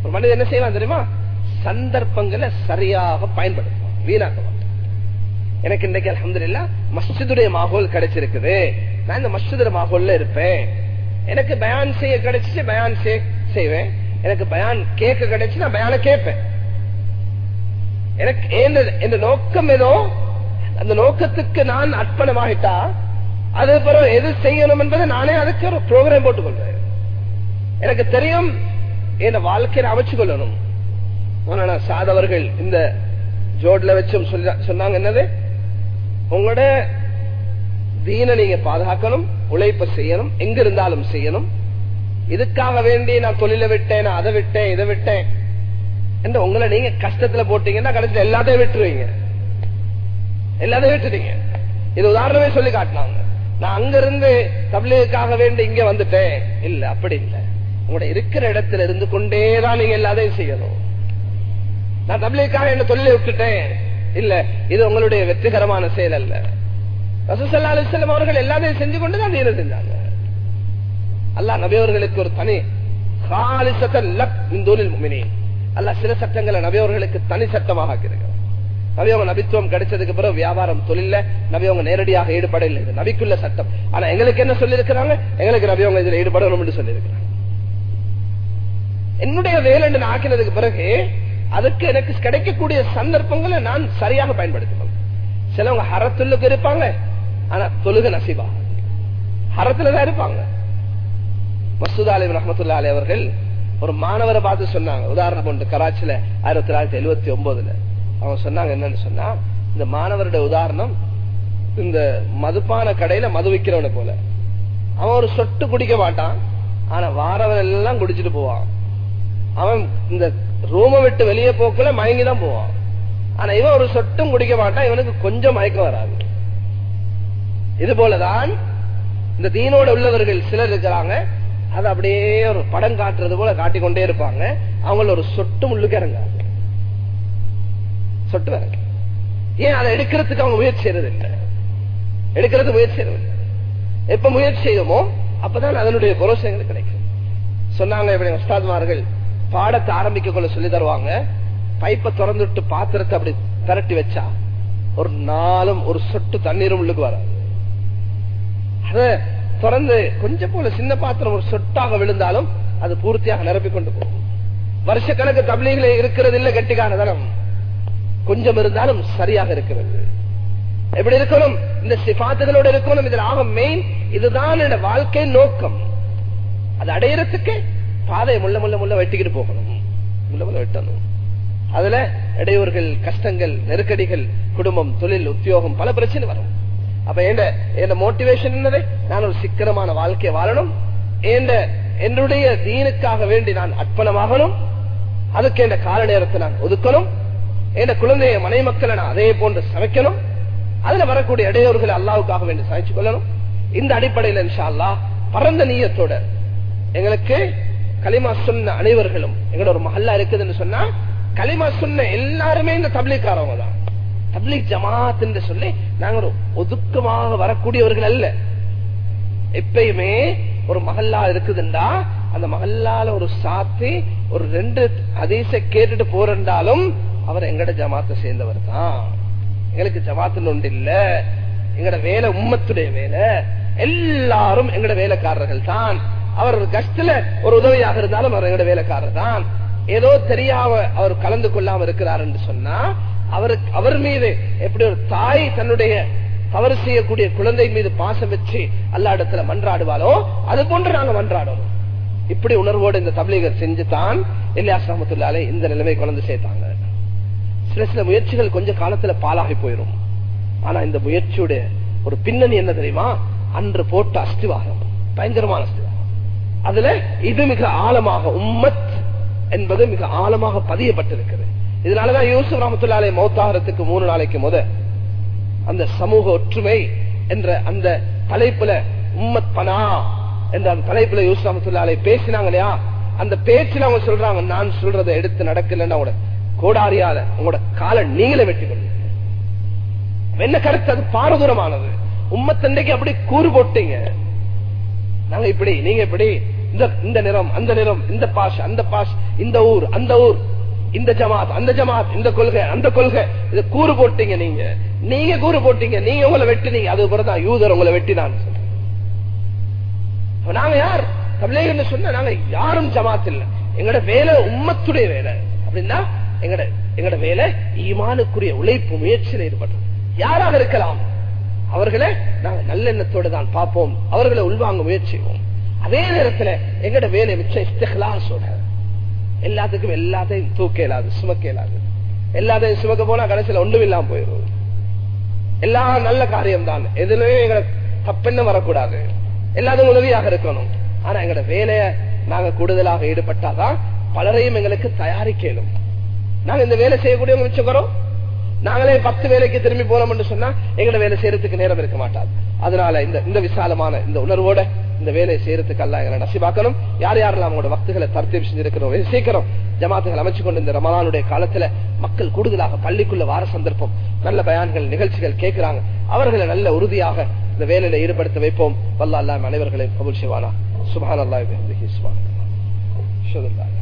ஒரு மனிதன் என்ன செய்யலாம் தெரியுமா? சந்தர்ப்பங்களை சரியாக பயன்படுத்துவான். வீணாக்குவான் எனக்கு இன்றைக்கு அலமதுல்லா மஸ்ஜிதுடைய மாகோல் கிடைச்சிருக்குது. நான் இந்த மஸ்ஜிதுடைய மாகோல்ல இருப்பேன். எனக்கு பயான் செய்ய கிடைச்சிச்சு பயான் செய்வேன். எனக்கு பயான் கேட்க கிடைச்சு நான் பயான கேட்பேன். எனக்கு எந்த நோக்கம் ஏதோ அந்த நோக்கத்துக்கு நான் அர்ப்பணமாகிட்டா அது பிறகு எது செய்யணும் என்பதை நானே அதுக்கு ஒரு ப்ரோக்ராம் போட்டுக்கொள்வேன் எனக்கு தெரியும் என் வாழ்க்கையை அமைச்சு கொள்ளணும். சாதவர்கள் இந்த ஜோட்ல வச்சும் சொன்னாங்க என்னது? உங்களோட தீன நீங்க பாதுகாக்கணும் உழைப்ப செய்யணும் எங்க இருந்தாலும் செய்யணும். இதுக்காக வேண்டி நான் தொழில விட்டேன் நான் அதை விட்டேன் இதை விட்டேன். என்று உங்களை நீங்க கஷ்டத்துல போட்டீங்கன்னா கடைசியில் எல்லாத்தையும் விட்டுருவீங்க. எல்லாத்தையும் விட்டுட்டீங்க. இது உதாரணமே சொல்லி காட்டினாங்க. நான் அங்க இருந்து தபிலுக்காக வேண்டி இங்க வந்துட்டேன். இல்ல அப்படி இல்லை. உங்களோட இருக்கிற இடத்துல இருந்து கொண்டேதான் நீங்க எல்லாத்தையும் செய்யணும். நான் தபிலுக்காக என்ன தொழிலை விட்டுட்டேன். இல்ல இது உங்களுடைய வெற்றிகரமான செயல் அல்ல. ரசூசல்லா அலிஸ்லாம் அவர்கள் எல்லாத்தையும் செஞ்சு கொண்டுதான் தீர செஞ்சாங்க. அல்லா நபியவர்களுக்கு ஒரு தனி அல்ல சில சட்டங்களை நபியவர்களுக்கு தனி சட்டமாக ஆக்கியிருக்கிறார் நபியவங்க நபித்துவம் கிடைச்சதுக்கு பிறகு வியாபாரம் தொழில நபியவங்க நேரடியாக ஈடுபட இல்லை. நபிக்குள்ள சட்டம். ஆனா எங்களுக்கு என்ன சொல்லியிருக்கிறாங்க? எங்களுக்கு நபியவங்க இதுல ஈடுபடணும் என்று சொல்லியிருக்கிறாங்க. என்னுடைய வேலை நான் ஆக்கினதுக்கு பிறகு அதுக்கு எனக்கு கிடைக்கக்கூடிய சந்தர்ப்பங்களை நான் சரியாக பயன்படுத்துவேன் சிலவங்க ஹரத்துள்ளுக்கு இருப்பாங்க ஆனா தொழுக நசிபா ஹரத்துலதான் இருப்பாங்க. மசூத் அலி ரஹமத்துல்லா அலி அவர்கள் ஒரு மாணவரை பார்த்து சொன்னாங்க. உதாரணம் கொண்டு கராச்சியில ஆயிரத்தி தொள்ளாயிரத்தி எழுபத்தி ஒன்பதுல அவங்க சொன்னாங்க என்னன்னு சொன்னா இந்த மாணவருடைய உதாரணம் இந்த மதுப்பான கடையில மது விற்கிறவனை போல. அவன் ஒரு சொட்டு குடிக்க மாட்டான் ஆனா வாரவன் எல்லாம் குடிச்சிட்டு போவான். அவன் இந்த ரூமை விட்டு வெளியே போக்குல மயங்கி தான் போவான். ஆனா இவன் ஒரு சொட்டும் குடிக்க மாட்டான் இவனுக்கு கொஞ்சம் மயக்கம் வராது. இது போலதான் இந்த தீனோட உள்ளவர்கள் சிலர் இருக்கிறாங்க. அது அப்படியே ஒரு படம் காட்டுறது போல காட்டிக்கொண்டே இருப்பாங்க. அவங்கள ஒரு சொட்டு முள்ளுக்கு இறங்காது. சொட்டு வரங்க ஏன் அதை எடுக்கிறதுக்கு அவங்க முயற்சி செய்யறதில்லை? எடுக்கிறது முயற்சி செய்யறதில்லை. எப்ப முயற்சி செய்யுமோ அப்பதான் அதனுடைய புரோசங்கள் கிடைக்கும். சொன்னாங்க இப்படி உஸ்தாத்மார்கள் பாடத்தை ஆரம்பிக்க கொள்ள சொல்லி தருவாங்க. பைப்பை திறந்துட்டு பாத்திரத்தை அப்படி திரட்டி வச்சா ஒரு நாளும் ஒரு சொட்டு தண்ணீரும் உள்ளுக்கு வராது. அத திறந்து கொஞ்சம் போல சின்ன பாத்திரம் ஒரு சொட்டாக விழுந்தாலும் அது பூர்த்தியாக நிரப்பிக் கொண்டு போகும். வருஷக்கணக்கு தபிலிகளே இருக்கிறது இல்ல கெட்டிக்கான தனம். கொஞ்சம் இருந்தாலும் சரியாக இருக்கிறது. எப்படி இருக்கணும்? இந்த சிபாத்துகளோட இருக்கணும். இதில் ஆக மெயின் இதுதான் என்னோட வாழ்க்கை நோக்கம். அது அடையறதுக்கு பாதையை முள்ள முள்ள முள்ள வெட்டிக்கிட்டு போகணும். முள்ள முள்ள வெட்டணும். அதுல இடையூறுகள் கஷ்டங்கள் நெருக்கடிகள் குடும்பம் தொழில் உத்தியோகம் பல பிரச்சனை வரும். அப்ப என்ன மோட்டிவேஷன் என்னது? நான் ஒரு சிக்கனமான வாழ்க்கையை வாழணும். என்னுடைய தீனுக்காக வேண்டி நான் அர்ப்பணமாகணும். அதுக்கு என் கால நேரத்தை நான் ஒதுக்கணும். என் குழந்தைய மனை மக்களை நான் அதே போன்று சமைக்கணும். அதுல வரக்கூடிய இடையூறுகளை அல்லாவுக்காக வேண்டி சமைச்சு கொள்ளணும். இந்த அடிப்படையில் இன்ஷா அல்லா பரந்த நீயத்தோட எங்களுக்கு களிமா சொன்ன அனைவர்களும். எங்களோட ஒரு மஹல்லா இருக்குதுன்னு சொன்னா களிமா சொன்ன எல்லாருமே இந்த தப்லீக்காரவங்க தான். தப்லீக் ஜமாத் என்று சொல்லி நாங்க ஒரு ஒதுக்கமாக வரக்கூடியவர்கள் அல்ல. எப்பயுமே ஒரு மகல்லா இருக்குதுண்டா அந்த மகல்லால ஒரு சாத்தி ஒரு ரெண்டு அதேச கேட்டுட்டு போறாலும் அவர் எங்கட ஜமாத்தை சேர்ந்தவர் தான். எங்களுக்கு ஜமாத்து ஒன்று இல்ல. எங்கட வேலை உம்மத்துடைய வேலை. எல்லாரும் எங்கட வேலைக்காரர்கள் தான். அவர் கஷ்டத்துல ஒரு உதவியாக இருந்தாலும் அவர் எங்களோட வேலைக்காரர் தான். ஏதோ தெரியாம அவர் கலந்து கொள்ளாம இருக்கிறார் என்று சொன்னா அவருக்கு அவர் மீது எப்படி ஒரு தாய் தன்னுடைய தவறு செய்யக்கூடிய குழந்தை மீது பாசம் வச்சு அல்லா இடத்துல மன்றாடுவாளோ அது போன்று நாங்க மன்றாடணும் இப்படி உணர்வோடு இந்த தமிழகர் செஞ்சு தான் சமத்துள்ளாலே இந்த நிலைமை குழந்தை சேர்த்தாங்க. சில சில முயற்சிகள் கொஞ்ச காலத்துல பாலாகி போயிடும் ஆனா இந்த முயற்சியுடைய ஒரு பின்னணி என்ன தெரியுமா? அன்று போட்ட அஸ்திவாரம். பயங்கரமான அஸ்திவாரம். அதுல இது மிக ஆழமாக உம்மத் என்பது மிக ஆழமாக பதியப்பட்டிருக்கிறது. இதனாலதான் யூசுப் ரஹமத்துல்லாலே மௌத்தாகிறதுக்கு மூணு நாளைக்கு முத அந்த சமூக ஒற்றுமை என்ற அந்த தலைப்புல உம்மத் பனா என்ற அந்த தலைப்புல யூசுப் ரஹமத்துல்லாலே பேசினாங்க இல்லையா? அந்த பேச்சுல அவங்க சொல்றாங்க நான் சொல்றதை எடுத்து நடக்கலன்னா அவங்களோட கோடாரியால உங்களோட காலை நீங்களே வெட்டி கொள்ளுங்க என்ன கருத்து? அது பாரதூரமானது. உம்மத்தண்டைக்கு அப்படி கூறு போட்டீங்க. நாங்க இப்படி நீங்க இப்படி இந்த நிறம் அந்த நிறம் இந்த பாஷ் அந்த பாஷ் இந்த ஊர் அந்த ஊர் இந்த ஜமாத் அந்த ஜமாத் இந்த கொள்கை அந்த கொள்கை. கூறு போட்டீங்க நீங்க. நீங்க கூறு போட்டீங்க நீங்க உங்களை வெட்டினீங்க. அது பிறதான் யூதர் உங்களை வெட்டினான் நாங்க யார்? தமிழகன்னு சொன்ன நாங்க யாரும் ஜமாத் இல்ல. எங்கட வேலை உம்மத்துடைய வேலை. அப்படின்னா எங்கட எங்கட வேலை ஈமானுக்குரிய உழைப்பு முயற்சியில் ஈடுபடுறோம் யாராக இருக்கலாம்? அவர்களை நாங்க நல்லெண்ணத்தோடு தான் பார்ப்போம். அவர்களை உள்வாங்க முயற்சிவோம் அதே நேரத்துல எங்கட வேலை மிச்சம் இஸ்திகலாசோட எல்லாத்துக்கும் எல்லாத்தையும் தூக்க இயலாது சுமக்க இயலாது. எல்லாத்தையும் சுமக்க போனா கடைசியில ஒன்றும் இல்லாம போயிடும் எல்லாம் நல்ல காரியம் தான் எதுலயும் எங்களை தப்பெண்ண வரக்கூடாது. எல்லாத்துக்கும் உதவியாக இருக்கணும். ஆனா எங்களோட வேலைய நாங்க கூடுதலாக ஈடுபட்டாதான் பலரையும் எங்களுக்கு தயாரிக்கலும் நாங்க இந்த வேலை செய்யக்கூடியவங்க வச்சுக்கிறோம் நாங்களே பத்து வேலைக்கு திரும்பி போனோம்னு சொன்னா எங்களை வேலை செய்யறதுக்கு நேரம் இருக்க மாட்டாது. அதனால இந்த இந்த விசாலமான இந்த உணர்வோட இந்த வேலையை செய்யறதுக்கு அல்ல எங்களை நசிபாக்கணும். யார் யாரெல்லாம் அவங்களோட வக்துகளை தர்த்தீப் செஞ்சிருக்கிறோம் சீக்கிரம் ஜமாத்துகள் அமைச்சு கொண்டு இந்த ரமலானுடைய காலத்துல மக்கள் கூடுதலாக பள்ளிக்குள்ள வார சந்தர்ப்பம் நல்ல பயான்கள் நிகழ்ச்சிகள் கேட்கிறாங்க அவர்களை நல்ல உறுதியாக இந்த வேலையில ஈடுபடுத்த வைப்போம். வல்ல அல்லாம் அனைவர்களையும் கபுல் செய்வானா சுபான் அல்லாஹ். சுபான்